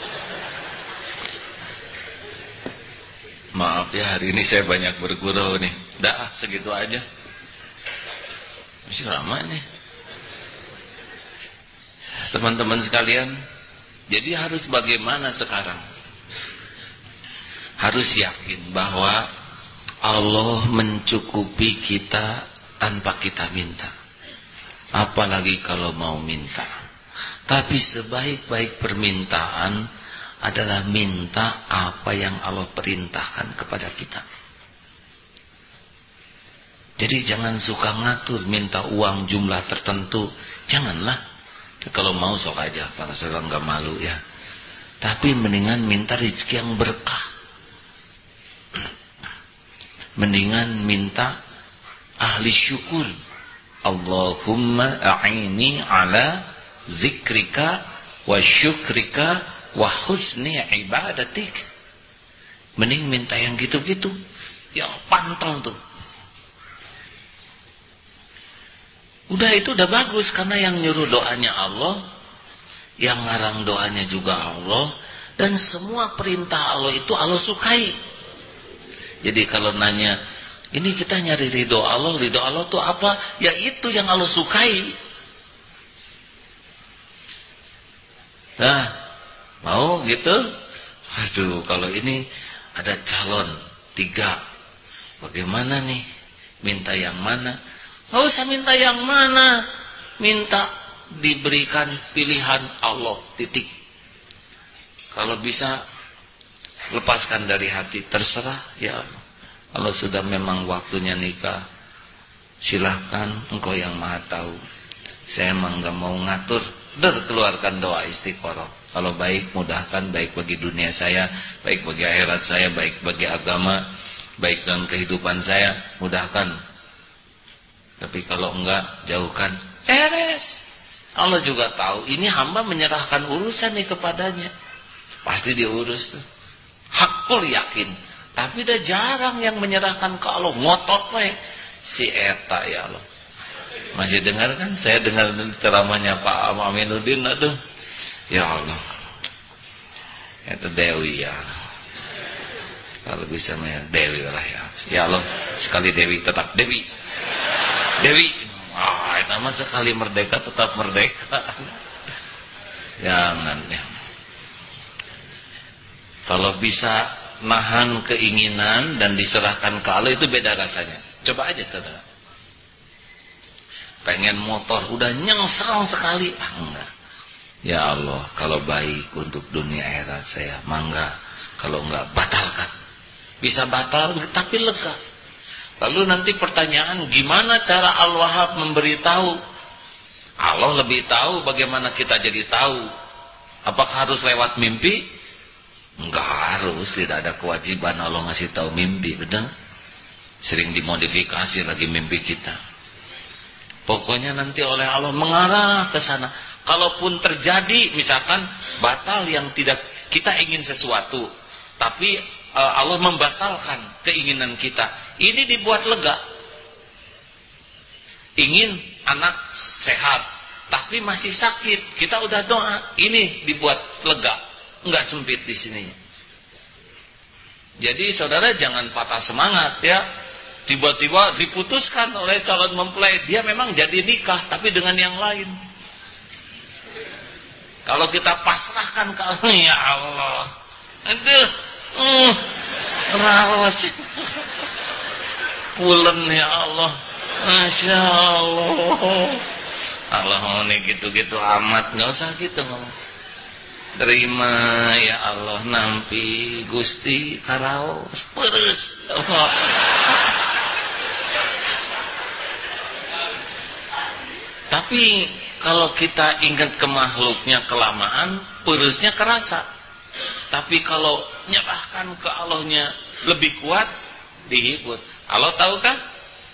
Maaf ya hari ini saya banyak bergurau nih. Dah segitu aja. Masih lama nih. Teman-teman sekalian, jadi harus bagaimana sekarang? Harus yakin bahwa Allah mencukupi kita tanpa kita minta. Apalagi kalau mau minta. Tapi sebaik-baik permintaan adalah minta apa yang Allah perintahkan kepada kita. Jadi jangan suka ngatur minta uang jumlah tertentu. Janganlah. Kalau mau sok aja para saudara nggak malu ya. Tapi mendingan minta rezeki yang berkah. Mendingan minta ahli syukur. Allahumma a'ini ala zikrika wa syukrika wa husni ibadatik. Mending minta yang gitu-gitu. Yang pantang tuh. Udah itu udah bagus. Karena yang nyuruh doanya Allah yang ngarang doanya juga Allah dan semua perintah Allah itu Allah sukai. Jadi kalau nanya ini kita nyari ridho Allah ridho Allah tuh apa? Ya itu yang Allah sukai. Nah Mau gitu? Aduh, kalau ini ada calon tiga. Bagaimana nih? Minta yang mana? Gak usah minta yang mana. Minta diberikan pilihan Allah. Titik. Kalau bisa lepaskan dari hati. Terserah ya Allah. Kalau sudah memang waktunya nikah. Silahkan engkau yang maha tahu. Saya emang gak mau ngatur. Der keluarkan doa istiqoroh. Kalau baik mudahkan baik bagi dunia saya, baik bagi akhirat saya, baik bagi agama, baik dalam kehidupan saya, mudahkan. Tapi kalau enggak, jauhkan. Eres. Allah juga tahu ini hamba menyerahkan urusan nih kepadanya. Pasti diurus tuh. Hakul yakin. Tapi udah jarang yang menyerahkan ke Allah. Ngotot baik. Si Eta ya Allah. Masih dengar kan? Saya dengar ceramahnya Pak Aminuddin. Aduh Ya Allah. Itu Dewi ya. Kalau bisa ya Dewi lah ya. Ya Allah, sekali Dewi tetap Dewi. Dewi. Ah, oh, nama sekali merdeka tetap merdeka. Jangan ya. Kalau bisa nahan keinginan dan diserahkan ke Allah itu beda rasanya. Coba aja saudara. Pengen motor udah nyengsang sekali, ah enggak. Ya Allah, kalau baik untuk dunia akhirat saya, mangga. Kalau enggak, batalkan. Bisa batal, tapi lega. Lalu nanti pertanyaan, gimana cara Al-Wahhab memberitahu? Allah lebih tahu bagaimana kita jadi tahu. Apakah harus lewat mimpi? Enggak harus, tidak ada kewajiban Allah ngasih tahu mimpi, betul? Sering dimodifikasi lagi mimpi kita. Pokoknya nanti oleh Allah mengarah ke sana kalaupun terjadi misalkan batal yang tidak kita ingin sesuatu tapi uh, Allah membatalkan keinginan kita. Ini dibuat lega. Ingin anak sehat tapi masih sakit. Kita udah doa ini dibuat lega. Enggak sempit di sini. Jadi saudara jangan patah semangat ya. Tiba-tiba diputuskan oleh calon mempelai dia memang jadi nikah tapi dengan yang lain kalau kita pasrahkan ke Allah, ya Allah. Aduh. Uh, rawas. Pulen ya Allah. Masya Allah. Allah ini gitu-gitu amat. Nggak usah gitu. Terima ya Allah nampi Gusti karaos peres. Tapi kalau kita ingat ke makhluknya kelamaan, perusnya kerasa. Tapi kalau nyerahkan ke Allahnya lebih kuat, dihibur. Allah tahukah?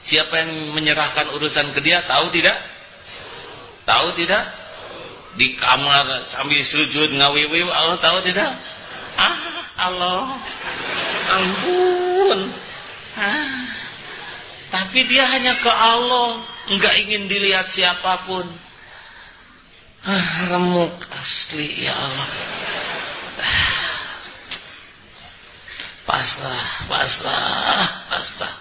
Siapa yang menyerahkan urusan ke dia? Tahu tidak? Tahu tidak? di kamar sambil sujud ngawiwi Allah tahu tidak ah Allah ampun ah. Tapi dia hanya ke Allah nggak ingin dilihat siapa pun. Ah, remuk asli ya Allah. Ah. pasrah pasrah. Pasrah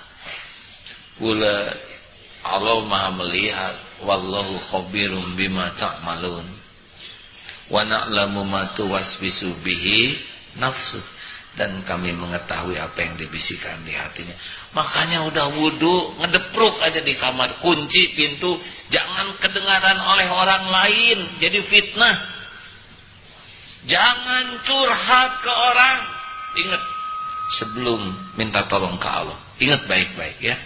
Allah maha melihat. Wallahu khabirum bima ta'malun. Wa na'lamu ma tuwaswisu bihi nafsu dan kami mengetahui apa yang dibisikkan di hatinya. Makanya udah wudhu ngedepruk aja di kamar. Kunci pintu jangan kedengaran oleh orang lain. Jadi fitnah. Jangan curhat ke orang. Ingat sebelum minta tolong ke Allah. Ingat baik-baik ya.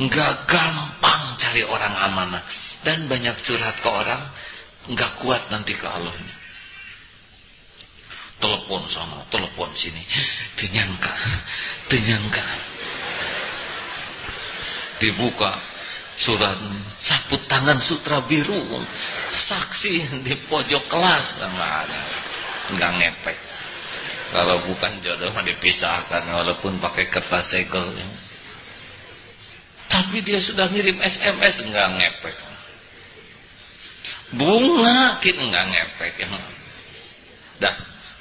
Enggak gampang cari orang amanah. Dan banyak curhat ke orang nggak kuat nanti ke Allahnya telepon sana telepon sini. Dinyangka dinyangka. Dibuka surat saput tangan sutra biru. Saksi di pojok kelas. Nggak ada. Nggak ngepek kalau bukan jodoh mah dipisahkan walaupun pakai kertas segel. Tapi dia sudah ngirim SMS nggak ngepek bunga kita nggak ngepek dah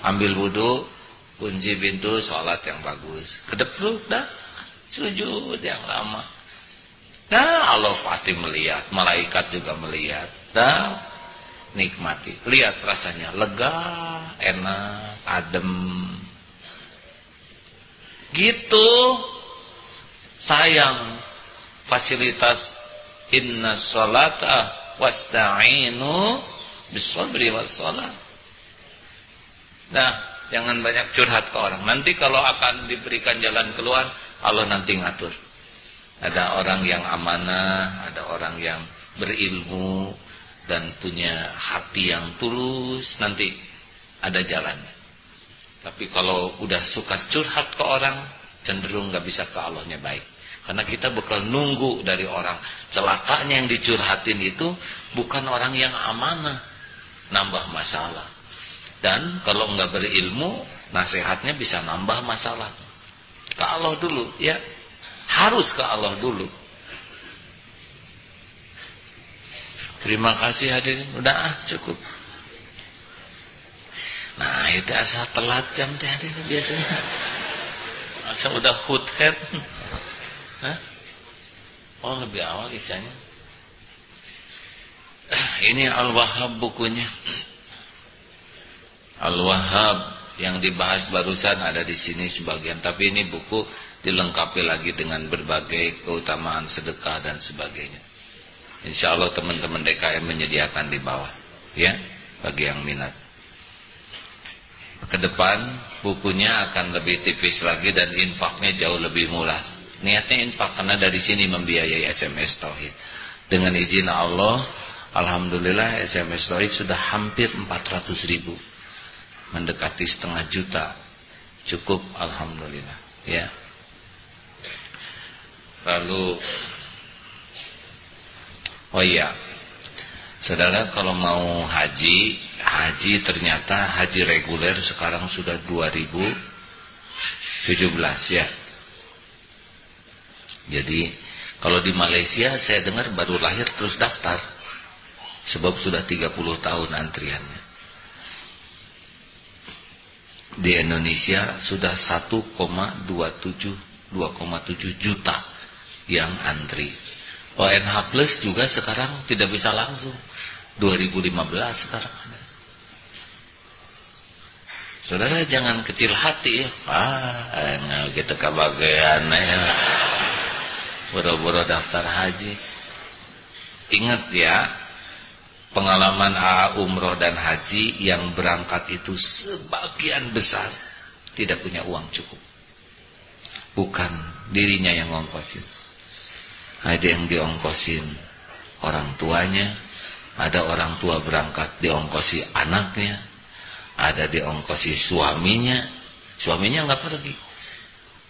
ambil wudhu kunci pintu sholat yang bagus. Kedepruk dah. Sujud yang lama. Nah Allah pasti melihat malaikat juga melihat dah. Nikmati. Lihat rasanya lega enak adem. Gitu. Sayang fasilitas inna sholata wasta'inu bisabri wassalah. Nah, jangan banyak curhat ke orang. Nanti kalau akan diberikan jalan keluar, Allah nanti ngatur. Ada orang yang amanah, ada orang yang berilmu dan punya hati yang tulus, nanti ada jalan. Tapi kalau udah suka curhat ke orang, cenderung nggak bisa ke Allahnya baik. Karena kita bakal nunggu dari orang. Celakanya yang dicurhatin itu bukan orang yang amanah. Nambah masalah. Dan kalau nggak berilmu, nasihatnya bisa nambah masalah. Ke Allah dulu, ya. Harus ke Allah dulu. Terima kasih hadirin. Udah ah, cukup. Nah, itu asal telat jam teh hadirin biasanya. Asal udah hood head. Hah? Oh lebih awal isanya. Ini Al-Wahhab bukunya. Al-Wahhab yang dibahas barusan ada di sini sebagian, tapi ini buku dilengkapi lagi dengan berbagai keutamaan sedekah dan sebagainya. Insya Allah teman-teman DKM menyediakan di bawah, ya, bagi yang minat. Ke depan bukunya akan lebih tipis lagi dan infaknya jauh lebih murah Niatnya infak karena dari sini membiayai SMS Tauhid. Dengan izin Allah, Alhamdulillah SMS Tauhid sudah hampir 400 ribu. Mendekati setengah juta. Cukup Alhamdulillah. Ya. Lalu, oh iya, saudara kalau mau haji, haji ternyata haji reguler sekarang sudah 2017 ya jadi kalau di Malaysia saya dengar baru lahir terus daftar. Sebab sudah 30 tahun antriannya. Di Indonesia sudah 1,27 2,7 juta yang antri. ONH Plus juga sekarang tidak bisa langsung. 2015 sekarang ada. Saudara jangan kecil hati ya. Ah, gitu kebagian ya boro-boro daftar haji ingat ya pengalaman AA umroh dan haji yang berangkat itu sebagian besar tidak punya uang cukup. Bukan dirinya yang ngongkosin. Ada yang diongkosin orang tuanya ada orang tua berangkat diongkosi anaknya ada diongkosi suaminya suaminya nggak pergi.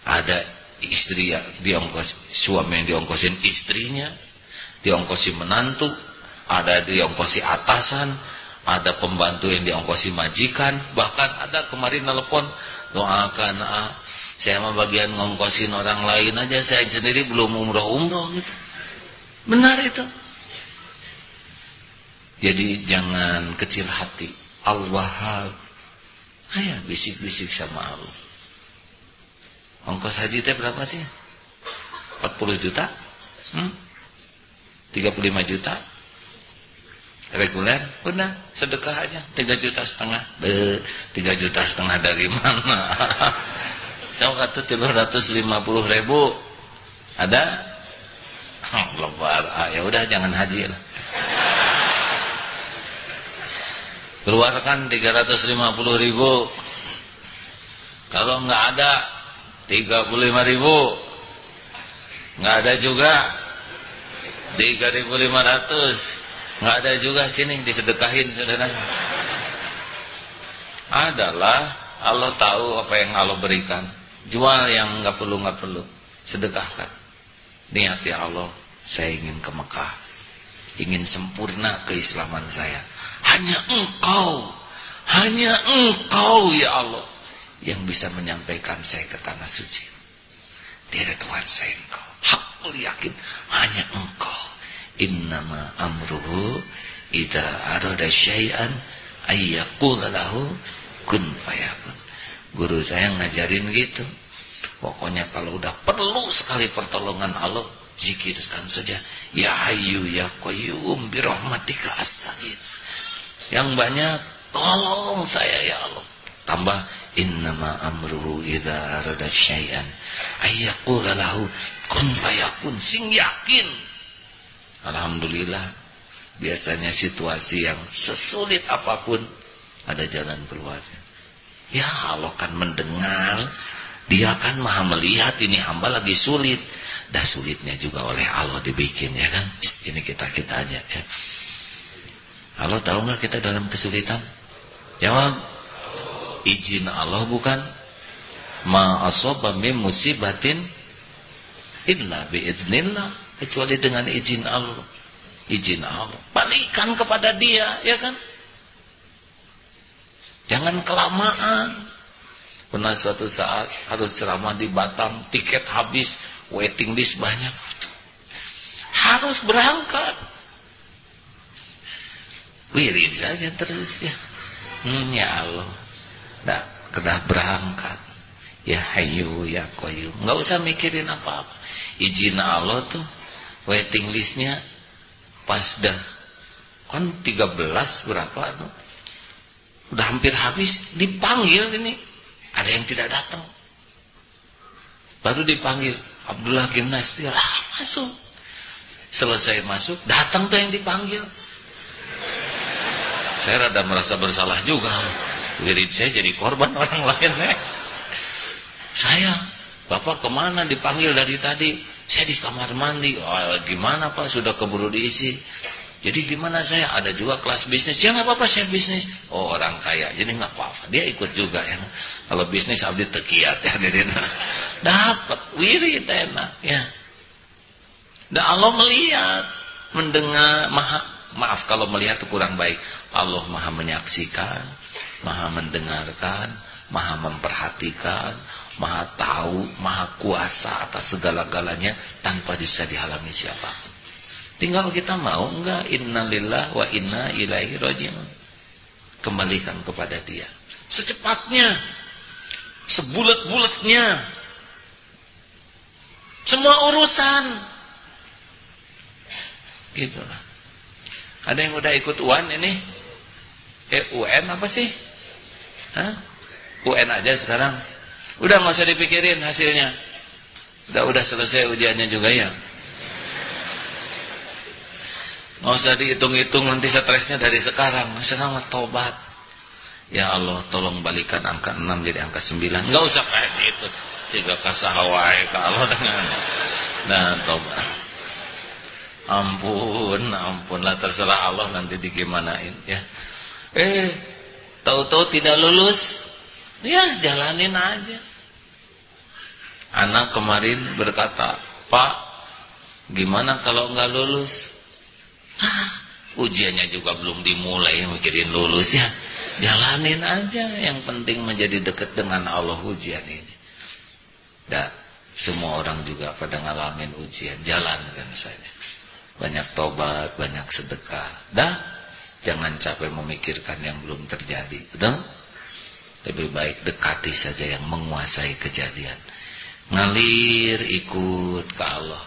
Ada istri ya diongkos suami yang diongkosin istrinya diongkosin menantu ada diongkosi atasan, ada pembantu yang diongkosi majikan, bahkan ada kemarin telepon doakan ah, saya mau bagian ngongkosin orang lain aja, saya sendiri belum umroh-umroh gitu. Benar itu. Jadi jangan kecil hati. Al-Wahhab. Ayah bisik-bisik sama Allah. Ongkos haji teh berapa sih? 40 juta? Hmm? 35 juta? Reguler? Udah, sedekah aja 3 juta setengah. 3 juta setengah dari mana? Saya kata 350 ribu. Ada? Lebar. Ah, ya udah jangan haji lah. Keluarkan 350 ribu. Kalau nggak ada 35 ribu. Nggak ada juga 3.500. Nggak ada juga sini disedekahin saudara. Adalah Allah tahu apa yang Allah berikan. Jual yang nggak perlu nggak perlu. Sedekahkan. Niat ya Allah, saya ingin ke Mekah. Ingin sempurna keislaman saya. Hanya Engkau, hanya Engkau ya Allah yang bisa menyampaikan saya ke tanah suci. Tiada Tuhan saya Engkau. Hakul yakin hanya Engkau. Innama amruhu idza arada syai'an ayyaqul lahu kun fayakun. Guru saya ngajarin gitu. Pokoknya kalau udah perlu sekali pertolongan Allah, zikirkan saja. Ya Hayyu ya Qayyum bi astaghits. Yang banyak tolong saya ya Allah. Tambah innama amruhu idza arada syai'an ayyaqula lahu kun fayakun sing yakin alhamdulillah biasanya situasi yang sesulit apa pun ada jalan keluarnya. Ya Allah kan mendengar dia kan maha melihat ini hamba lagi sulit. Dah sulitnya juga oleh Allah dibikin ya kan? Ini kita kita aja ya. Allah tahu nggak kita dalam kesulitan? Jawab izin Allah bukan? Ma musibatin illa biiznillah kecuali dengan izin Allah. Izin Allah. Balikan kepada dia ya kan? Jangan kelamaan. Pernah suatu saat harus ceramah di Batam tiket habis waiting list banyak. Harus berangkat. Wirid saja terus ya. Hmm, ya Allah. Nah, kena berangkat. Ya hayu ya koyu. Nggak usah mikirin apa-apa. Izin Allah tuh waiting listnya pas dah kan 13 berapa tuh. Udah hampir habis dipanggil ini. Ada yang tidak datang. Baru dipanggil Abdullah Gimnastir, ah, masuk. Selesai masuk, datang tuh yang dipanggil. Saya rada merasa bersalah juga wirid saya jadi korban orang lain eh. saya bapak ke mana dipanggil dari tadi saya di kamar mandi. Oh, gimana pak? Sudah keburu diisi. Jadi gimana saya? Ada juga kelas bisnis. Ya nggak apa-apa saya bisnis. Oh orang kaya. Jadi nggak apa-apa. Dia ikut juga ya. Kalau bisnis abdi tekiat ya hadirin dapat. Wirid enak ya. Dan Allah melihat mendengar maha maaf kalau melihat itu kurang baik. Allah maha menyaksikan maha mendengarkan, maha memperhatikan, maha tahu, maha kuasa atas segala-galanya tanpa bisa dihalangi siapa. Tinggal kita mau enggak innalillah wa inna ilaihi rajiun. Kembalikan kepada dia. Secepatnya. Sebulat-bulatnya. Semua urusan. Gitulah. Ada yang udah ikut UAN ini? Eh UN apa sih? Hah? UN aja sekarang. Udah nggak usah dipikirin hasilnya. Udah udah selesai ujiannya juga ya. Nggak usah dihitung-hitung nanti stresnya dari sekarang. Sekarang tobat. Ya Allah tolong balikan angka 6 jadi angka 9. Nggak usah kayak gitu. Sehingga kasahawai ke Allah dengan. Nah tobat. Ampun, ampun lah terserah Allah nanti digimanain ya. Eh Tahu-tahu tidak lulus, ya jalanin aja. Anak kemarin berkata, Pak, gimana kalau nggak lulus? Ah, ujiannya juga belum dimulai mikirin lulus ya. Jalanin aja yang penting menjadi dekat dengan Allah ujian ini. Dan semua orang juga pada ngalamin ujian jalankan saja. Banyak tobat banyak sedekah. Dah jangan capek memikirkan yang belum terjadi. Betul lebih baik dekati saja yang menguasai kejadian. Ngalir ikut ke Allah.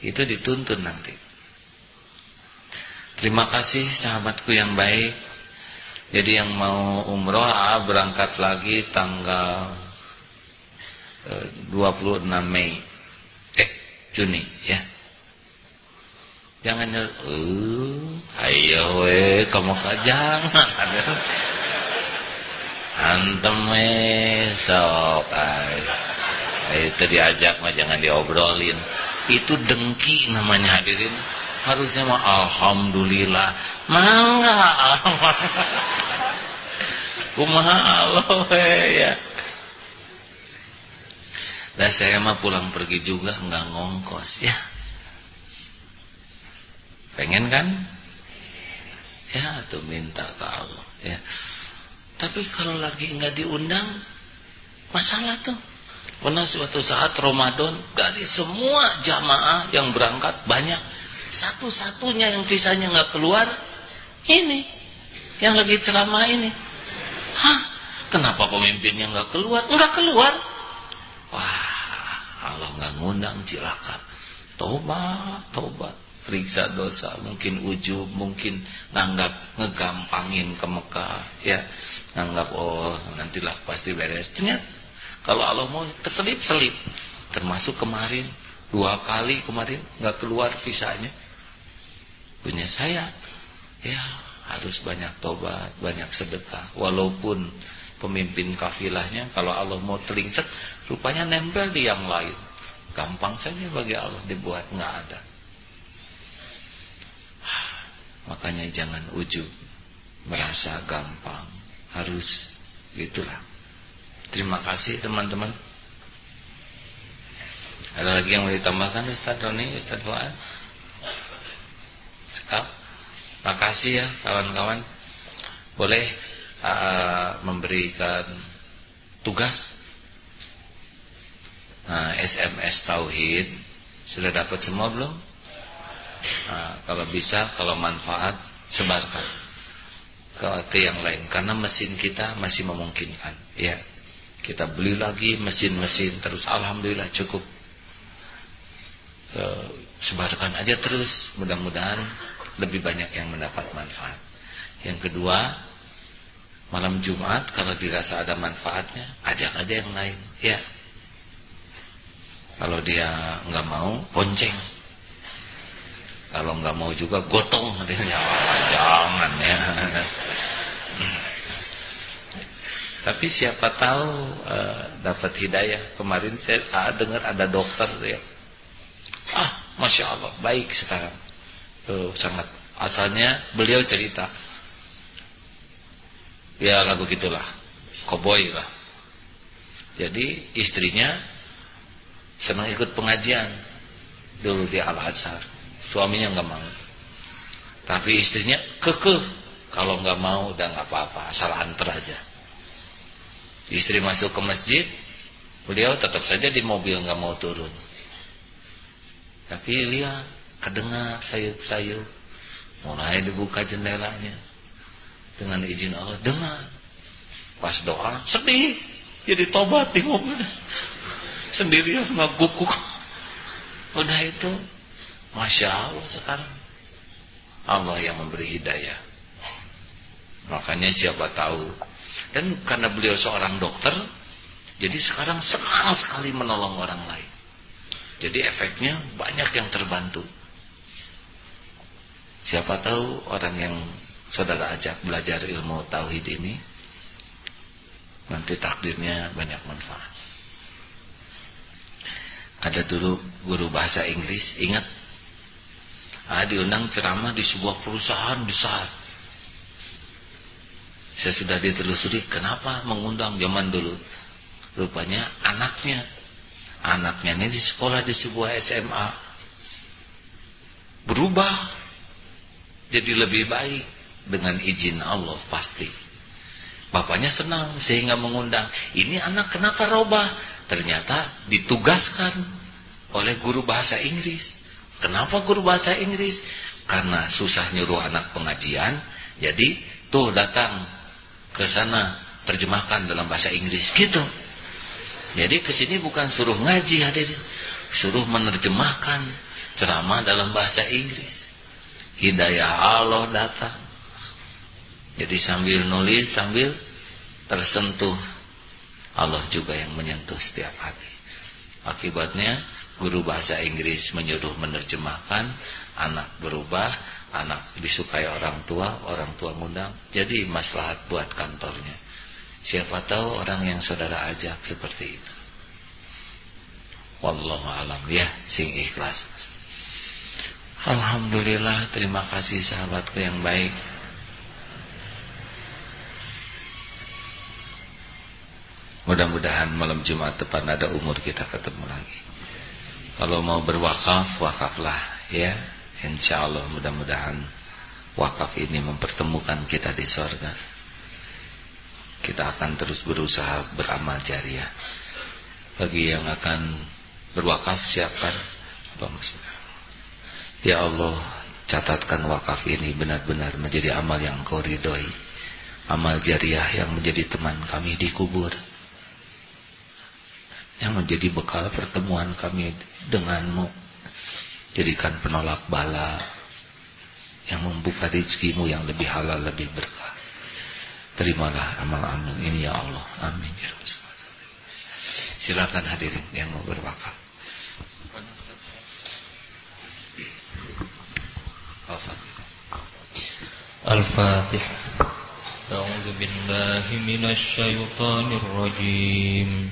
Itu dituntun nanti. Terima kasih sahabatku yang baik. Jadi yang mau umroh berangkat lagi tanggal 26 eh, Mei. Eh Juni ya. Jangan uh, ayo we kamu kajang antem sok itu diajak mah jangan diobrolin. Itu dengki namanya hadirin. Harusnya mah alhamdulillah. Mangga [LAUGHS] kumaha Allah ya. Dan saya mah pulang pergi juga nggak ngongkos ya. Pengen kan? Ya tuh minta ke Allah ya tapi kalau lagi nggak diundang masalah tuh. Pernah suatu saat Ramadan dari semua jamaah yang berangkat banyak. Satu-satunya yang visanya nggak keluar ini. Yang lagi ceramah ini. Hah? Kenapa pemimpinnya nggak keluar? Nggak keluar. Wah Allah nggak ngundang cilaka tobat tobat periksa dosa mungkin ujub mungkin nganggap ngegampangin ke Mekah ya. Nganggap oh nantilah pasti beres. Ternyata kalau Allah mau keselip-selip termasuk kemarin dua kali kemarin nggak keluar visanya. Punya saya ya harus banyak tobat banyak sedekah. Walaupun pemimpin kafilahnya kalau Allah mau telingsek rupanya nempel di yang lain. Gampang saja bagi Allah dibuat nggak ada makanya jangan ujub merasa gampang. Harus. Gitulah terima kasih teman-teman. Ada lagi yang mau ditambahkan Ustaz Roni Ustaz Fuad? Sekap makasih ya kawan-kawan. Boleh uh, memberikan tugas? Nah, SMS Tauhid. Sudah dapat semua belum nah, kalau bisa kalau manfaat sebarkan ke, ke yang lain. Karena mesin kita masih memungkinkan ya. Kita beli lagi mesin-mesin terus alhamdulillah cukup. E, sebarkan aja terus mudah-mudahan lebih banyak yang mendapat manfaat. Yang kedua malam Jumat kalau dirasa ada manfaatnya ajak aja yang lain ya. Kalau dia nggak mau ponceng kalau nggak mau juga gotong dia jangan ya. Tapi siapa tahu uh, dapat hidayah. Kemarin saya ah, dengar ada dokter ya. Ah masya Allah baik sekarang. Tuh sangat. Asalnya beliau cerita. Ya lah begitulah. Koboi lah. Jadi istrinya senang ikut pengajian. Dulu di Al Azhar Suaminya nggak mau. Tapi istrinya kekeh. Kalau nggak mau udah nggak apa-apa, asal antar aja. Istri masuk ke masjid, beliau tetap saja di mobil nggak mau turun. Tapi lihat, kedengar sayup-sayup. Mulai dibuka jendelanya. Dengan izin Allah, dengar. Pas doa, sedih. Jadi tobat di mobil. Sendirian nggak guguk. Udah itu Masya Allah sekarang. Allah yang memberi hidayah. Makanya siapa tahu. Dan karena beliau seorang dokter Jadi sekarang senang sekali menolong orang lain. Jadi efeknya banyak yang terbantu. Siapa tahu orang yang saudara ajak belajar ilmu tauhid ini Nanti takdirnya banyak manfaat. Ada dulu guru bahasa Inggris Ingat ah, diundang ceramah di sebuah perusahaan besar saya sudah ditelusuri kenapa mengundang zaman dulu rupanya anaknya anaknya ini di sekolah di sebuah SMA berubah jadi lebih baik dengan izin Allah pasti. Bapaknya senang sehingga mengundang. Ini anak kenapa robah? Ternyata ditugaskan oleh guru bahasa Inggris. Kenapa guru bahasa Inggris? Karena susah nyuruh anak pengajian. Jadi tuh datang ke sana terjemahkan dalam bahasa Inggris gitu. Jadi ke sini bukan suruh ngaji hadirin, suruh menerjemahkan ceramah dalam bahasa Inggris. Hidayah Allah datang. Jadi sambil nulis sambil tersentuh Allah juga yang menyentuh setiap hati. Akibatnya guru bahasa Inggris menyuruh menerjemahkan, anak berubah, anak disukai orang tua, orang tua ngundang. Jadi maslahat buat kantornya. Siapa tahu orang yang saudara ajak seperti itu. Wallahu alam ya, sing ikhlas. Alhamdulillah, terima kasih sahabatku yang baik. Mudah-mudahan malam Jumat depan ada umur kita ketemu lagi. Kalau mau berwakaf, wakaflah ya. Insya Allah mudah-mudahan wakaf ini mempertemukan kita di sorga kita akan terus berusaha beramal jariah. Bagi yang akan berwakaf siapkan Ya Allah, catatkan wakaf ini benar-benar menjadi amal yang kau ridhoi. Amal jariah yang menjadi teman kami di kubur Yang menjadi bekal pertemuan kami denganmu. Jadikan penolak bala yang membuka rezekimu yang lebih halal, lebih berkah. Terimalah amal-amal ini ya Allah. Amin ya Silakan hadirin yang mau berwakaf. Al-Fatihah. أعوذ بالله من الشيطان الرجيم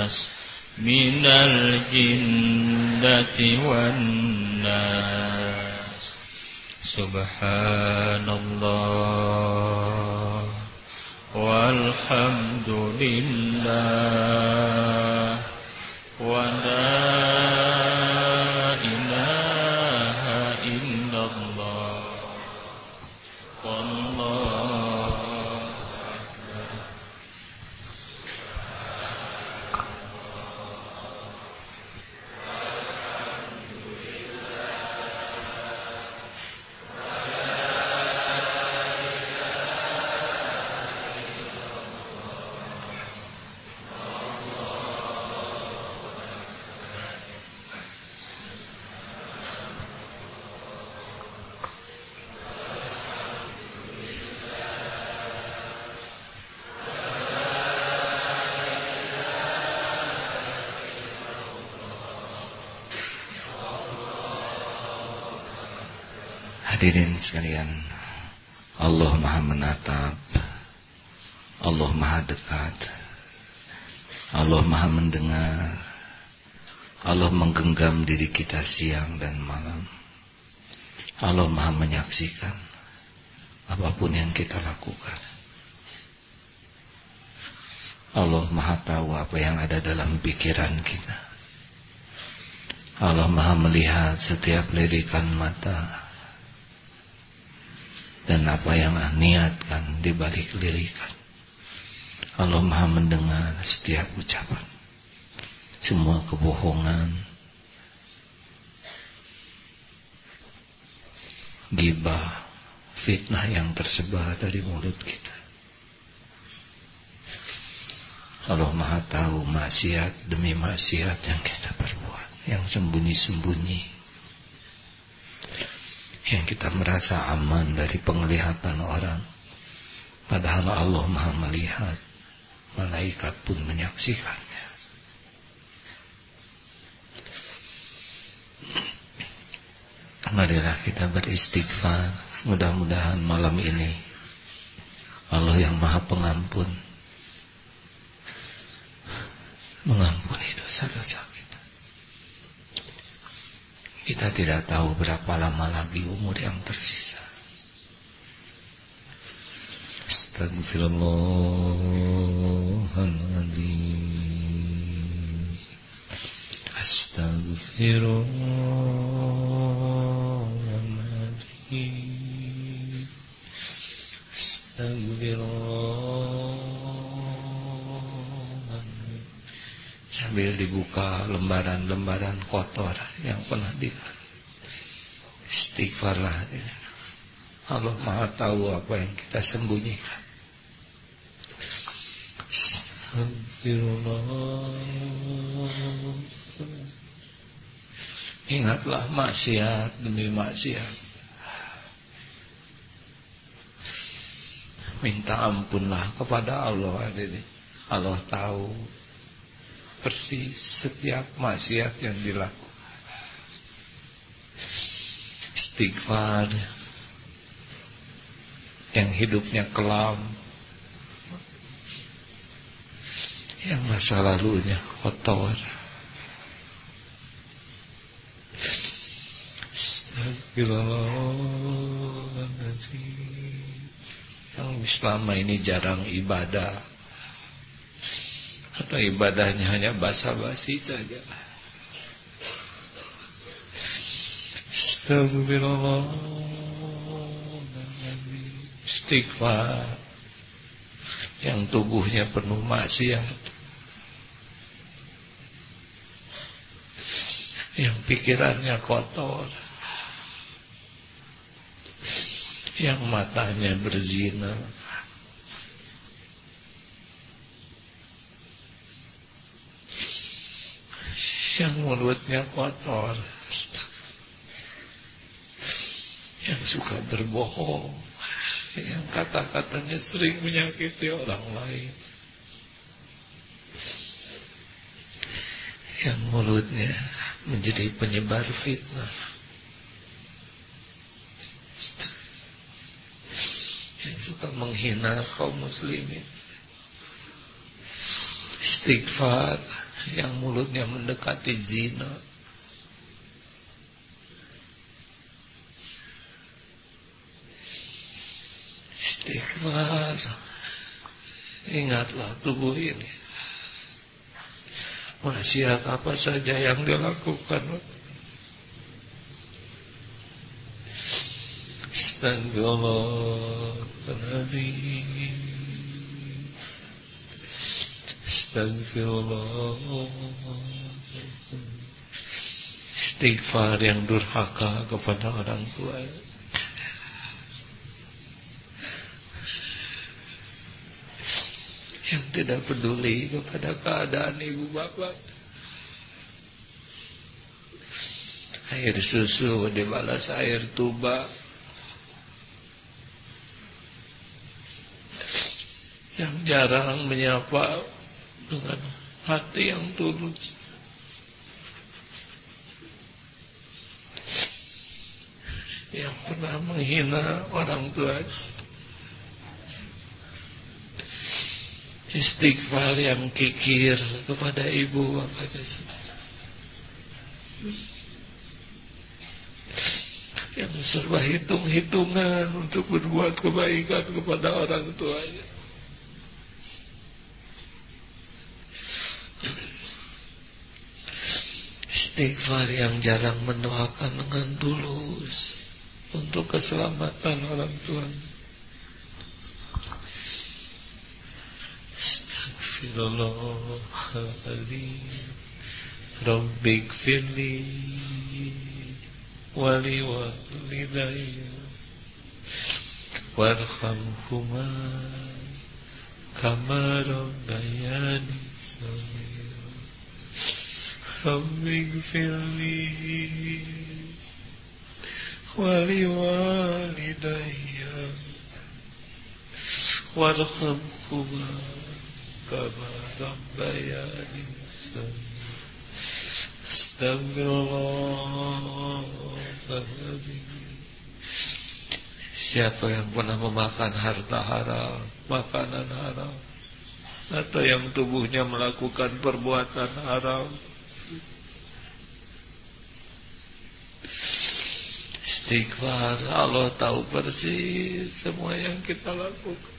من الجنة والناس. سبحان الله والحمد لله. ولا Hadirin sekalian Allah maha menatap Allah maha dekat Allah maha mendengar Allah menggenggam diri kita siang dan malam Allah maha menyaksikan Apa pun yang kita lakukan. Allah maha tahu apa yang ada dalam pikiran kita. Allah maha melihat setiap lirikan mata dan apa yang niatkan di balik lirikan. Allah Maha mendengar setiap ucapan. Semua kebohongan, gibah, fitnah yang tersebar dari mulut kita. Allah Maha tahu maksiat demi maksiat yang kita perbuat, yang sembunyi-sembunyi yang kita merasa aman dari penglihatan orang. Padahal Allah maha melihat. Malaikat pun menyaksikannya. Marilah kita beristighfar. Mudah-mudahan malam ini Allah yang maha pengampun mengampuni dosa-dosa kita tidak tahu berapa lama lagi umur yang tersisa. Astagfirullahaladzim. Astagfirullahaladzim. Astagfirullahaladzim. Sambil dibuka lembaran-lembaran kotor yang pernah di istighfarlah Allah maha tahu apa yang kita sembunyikan. Ingatlah maksiat demi maksiat. Minta ampunlah kepada Allah Allah tahu persis setiap maksiat yang dilakukan. Istighfar yang hidupnya kelam yang masa lalunya kotor. Yang selama ini jarang ibadah atau ibadahnya hanya basa-basi saja. Astagfirullah Istighfar. Yang tubuhnya penuh maksiat. Yang pikirannya kotor. Yang matanya berzina Yang mulutnya kotor. Yang suka berbohong. Yang kata-katanya sering menyakiti orang lain. Yang mulutnya menjadi penyebar fitnah. Yang suka menghina kaum muslimin. Istighfar Yang mulutnya mendekati zina Istighfar. Ingatlah tubuh ini. Maksiat apa saja yang dilakukan. Astagfirullahaladzim. Astagfirullah. Istighfar yang durhaka kepada orang tua. yang tidak peduli kepada keadaan ibu bapak. Air susu dibalas air tuba. Yang jarang menyapa dengan hati yang tulus. Yang pernah menghina orang tua. Istighfar yang kikir kepada ibu bapaknya Yang serba hitung-hitungan untuk berbuat kebaikan kepada orang tuanya. istighfar yang jarang mendoakan dengan tulus untuk keselamatan orang tuanya. Astagfirullahaladzim Rabbik firli Wali walidayah Warhamhumah Kama rabbayani Samir رب اغفر لي ولوالدي وارحمهما كما ربياني استغفر الله Siapa yang pernah memakan harta haram, makanan haram, atau yang tubuhnya melakukan perbuatan haram, istighfar, Allah tahu persis semua yang kita lakukan.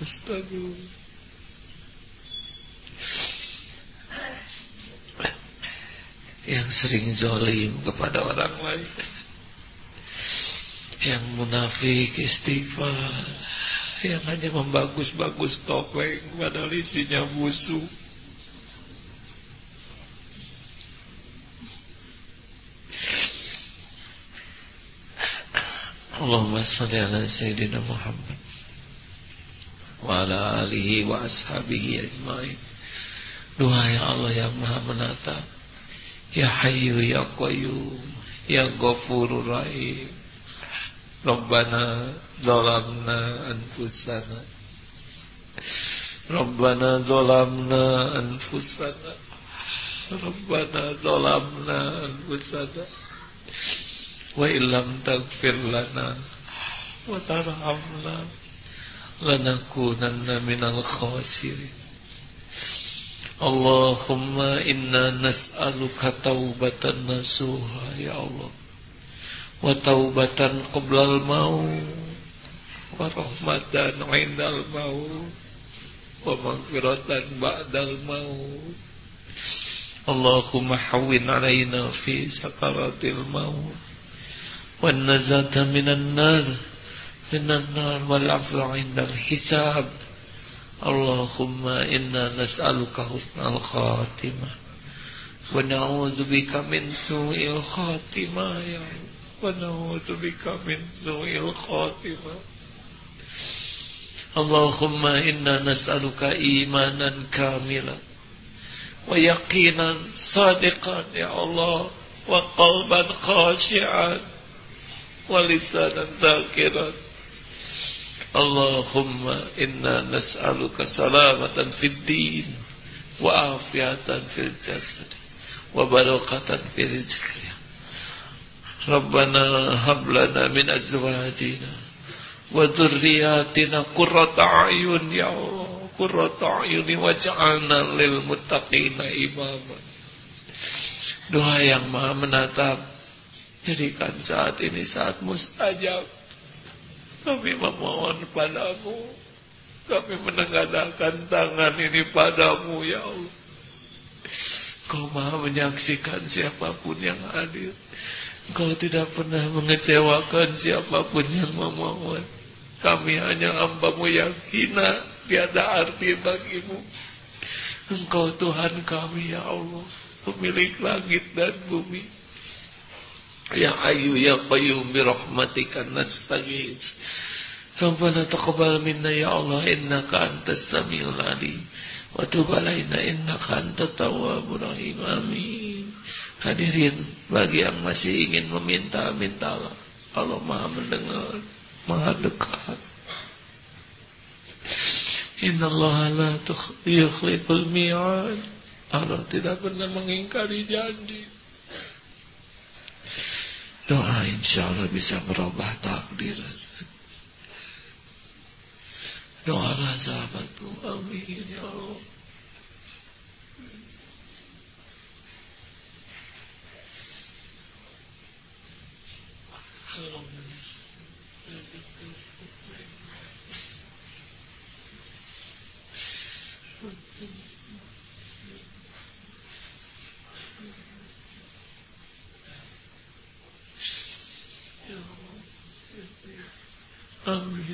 Astagfirullah. yang sering zolim kepada orang lain yang munafik istighfar yang hanya membagus-bagus topeng padahal isinya musuh Allahumma salli ala Sayyidina Muhammad wa ala alihi wa ashabihi ajma'in. Doa ya Allah yang maha menata Ya Hayyu Ya Qayyum Ya Ghafurur Rahim. Rabbana Zalamna Anfusana. Rabbana Zalamna Anfusana. Rabbana Zalamna Anfusana Wa illam tagfir lana Wa tarhamna Lanakunanna minal khasirin. Allahumma inna nas'aluka taubatan nasuha ya Allah. Wa taubatan qoblal maut wa rahmatan indal maut wa maghfiratan ba'dal maut. Allahumma hawin والنجاة من النار من النار والعفو عند الحساب. اللهم إنا نسألك حسن الخاتمة. ونعوذ بك من سوء الخاتمة يا ونعوذ بك من سوء الخاتمة. اللهم إنا نسألك إيمانا كاملا ويقينا صادقا يا الله وقلبا خاشعا. walisanan zakiran. Allahumma inna nas'aluka salamatan fid din wa afiatan fil jasad wa barakatan fil rizqi Rabbana hab lana min azwajina wa dhurriyyatina qurrata a'yun ya Allah qurrata a'yun waj'alna lil muttaqina imama. Doa yang maha menatap. Jadikan saat ini saat mustajab. Kami memohon padamu. Kami menengadahkan tangan ini padamu ya Allah. Kau maha menyaksikan siapa pun yang hadir. Kau tidak pernah mengecewakan siapa pun yang memohon. Kami hanya hambamu yang hina Tiada arti bagimu. Engkau Tuhan kami ya Allah Pemilik langit dan bumi Ya Ayu Ya Qayyum birahmatika nastaghith Rabbana taqabbal minna ya Allah innaka antas samiul alim. Wa tub alaina innaka antat tawwabur rahim. Amin. Hadirin bagi yang masih ingin meminta mintalah. Allah Maha mendengar Maha dekat. Allah la yukhliful mi'ad. Allah tidak pernah mengingkari janji Doa insya Allah bisa merubah takdir. Doalah sahabatku. Amin ya Allah.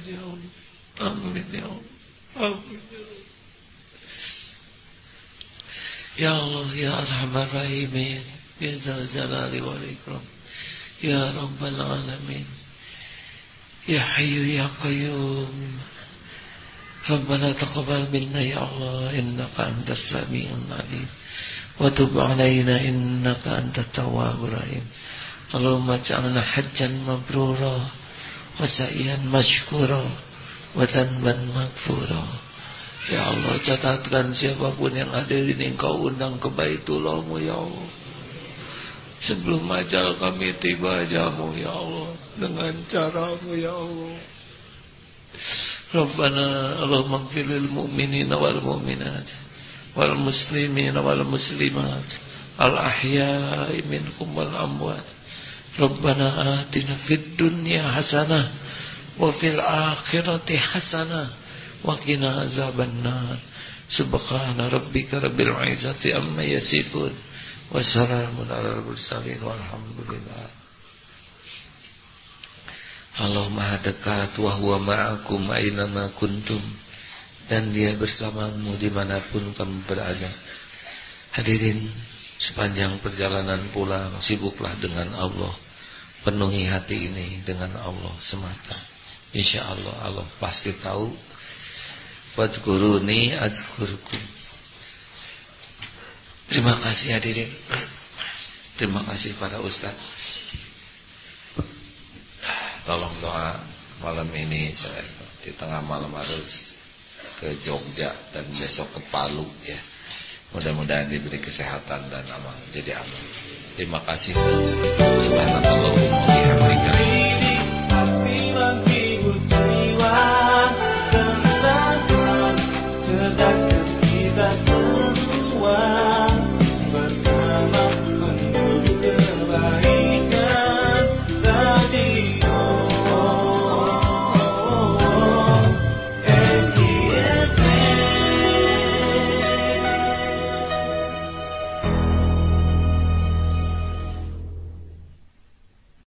Ya Allah. Amin ya Allah. Amin ya Allah. Ya Allah, Ya Arhamar Rahimin, Ya Zal Jalali wal Ikram, Ya Rabbal Alamin, Ya Hayyu Ya Qayyum, Rabbana taqabbal minna ya Allah, innaka antas samiul alim, wa tub alaina innaka antat tawwabur mabrura Wasa'ian masykura Watanban magfura Ya Allah catatkan siapa pun yang ada ini Engkau undang ke baitullahmu ya Allah. Sebelum ajal kami tiba jamu ya Allah. Dengan caramu ya Allah. Rabbana Allah magfiril mu'minina wal mu'minat Wal muslimina wal muslimat Al ahya'i minkum wal amwat Rabbana atina fid dunya hasanah wa fil akhirati hasanah wa qina azabannar. Subhana rabbika rabbil izzati amma yasifun wa salamun alal mursalin walhamdulillah. Allah maha dekat wa huwa ma'akum ma kuntum dan dia bersamamu di mana pun kamu berada. Hadirin Sepanjang perjalanan pulang sibuklah dengan Allah. Penuhi hati ini dengan Allah semata. Insya Allah Allah pasti tahu. Wadkuruni adzkurkum. Terima kasih hadirin. Terima kasih para ustaz. Tolong doa malam ini saya di tengah malam harus ke Jogja dan besok ke Palu ya. Mudah-mudahan diberi kesehatan dan aman. Jadi aman. Terima kasih. Subhanallahumma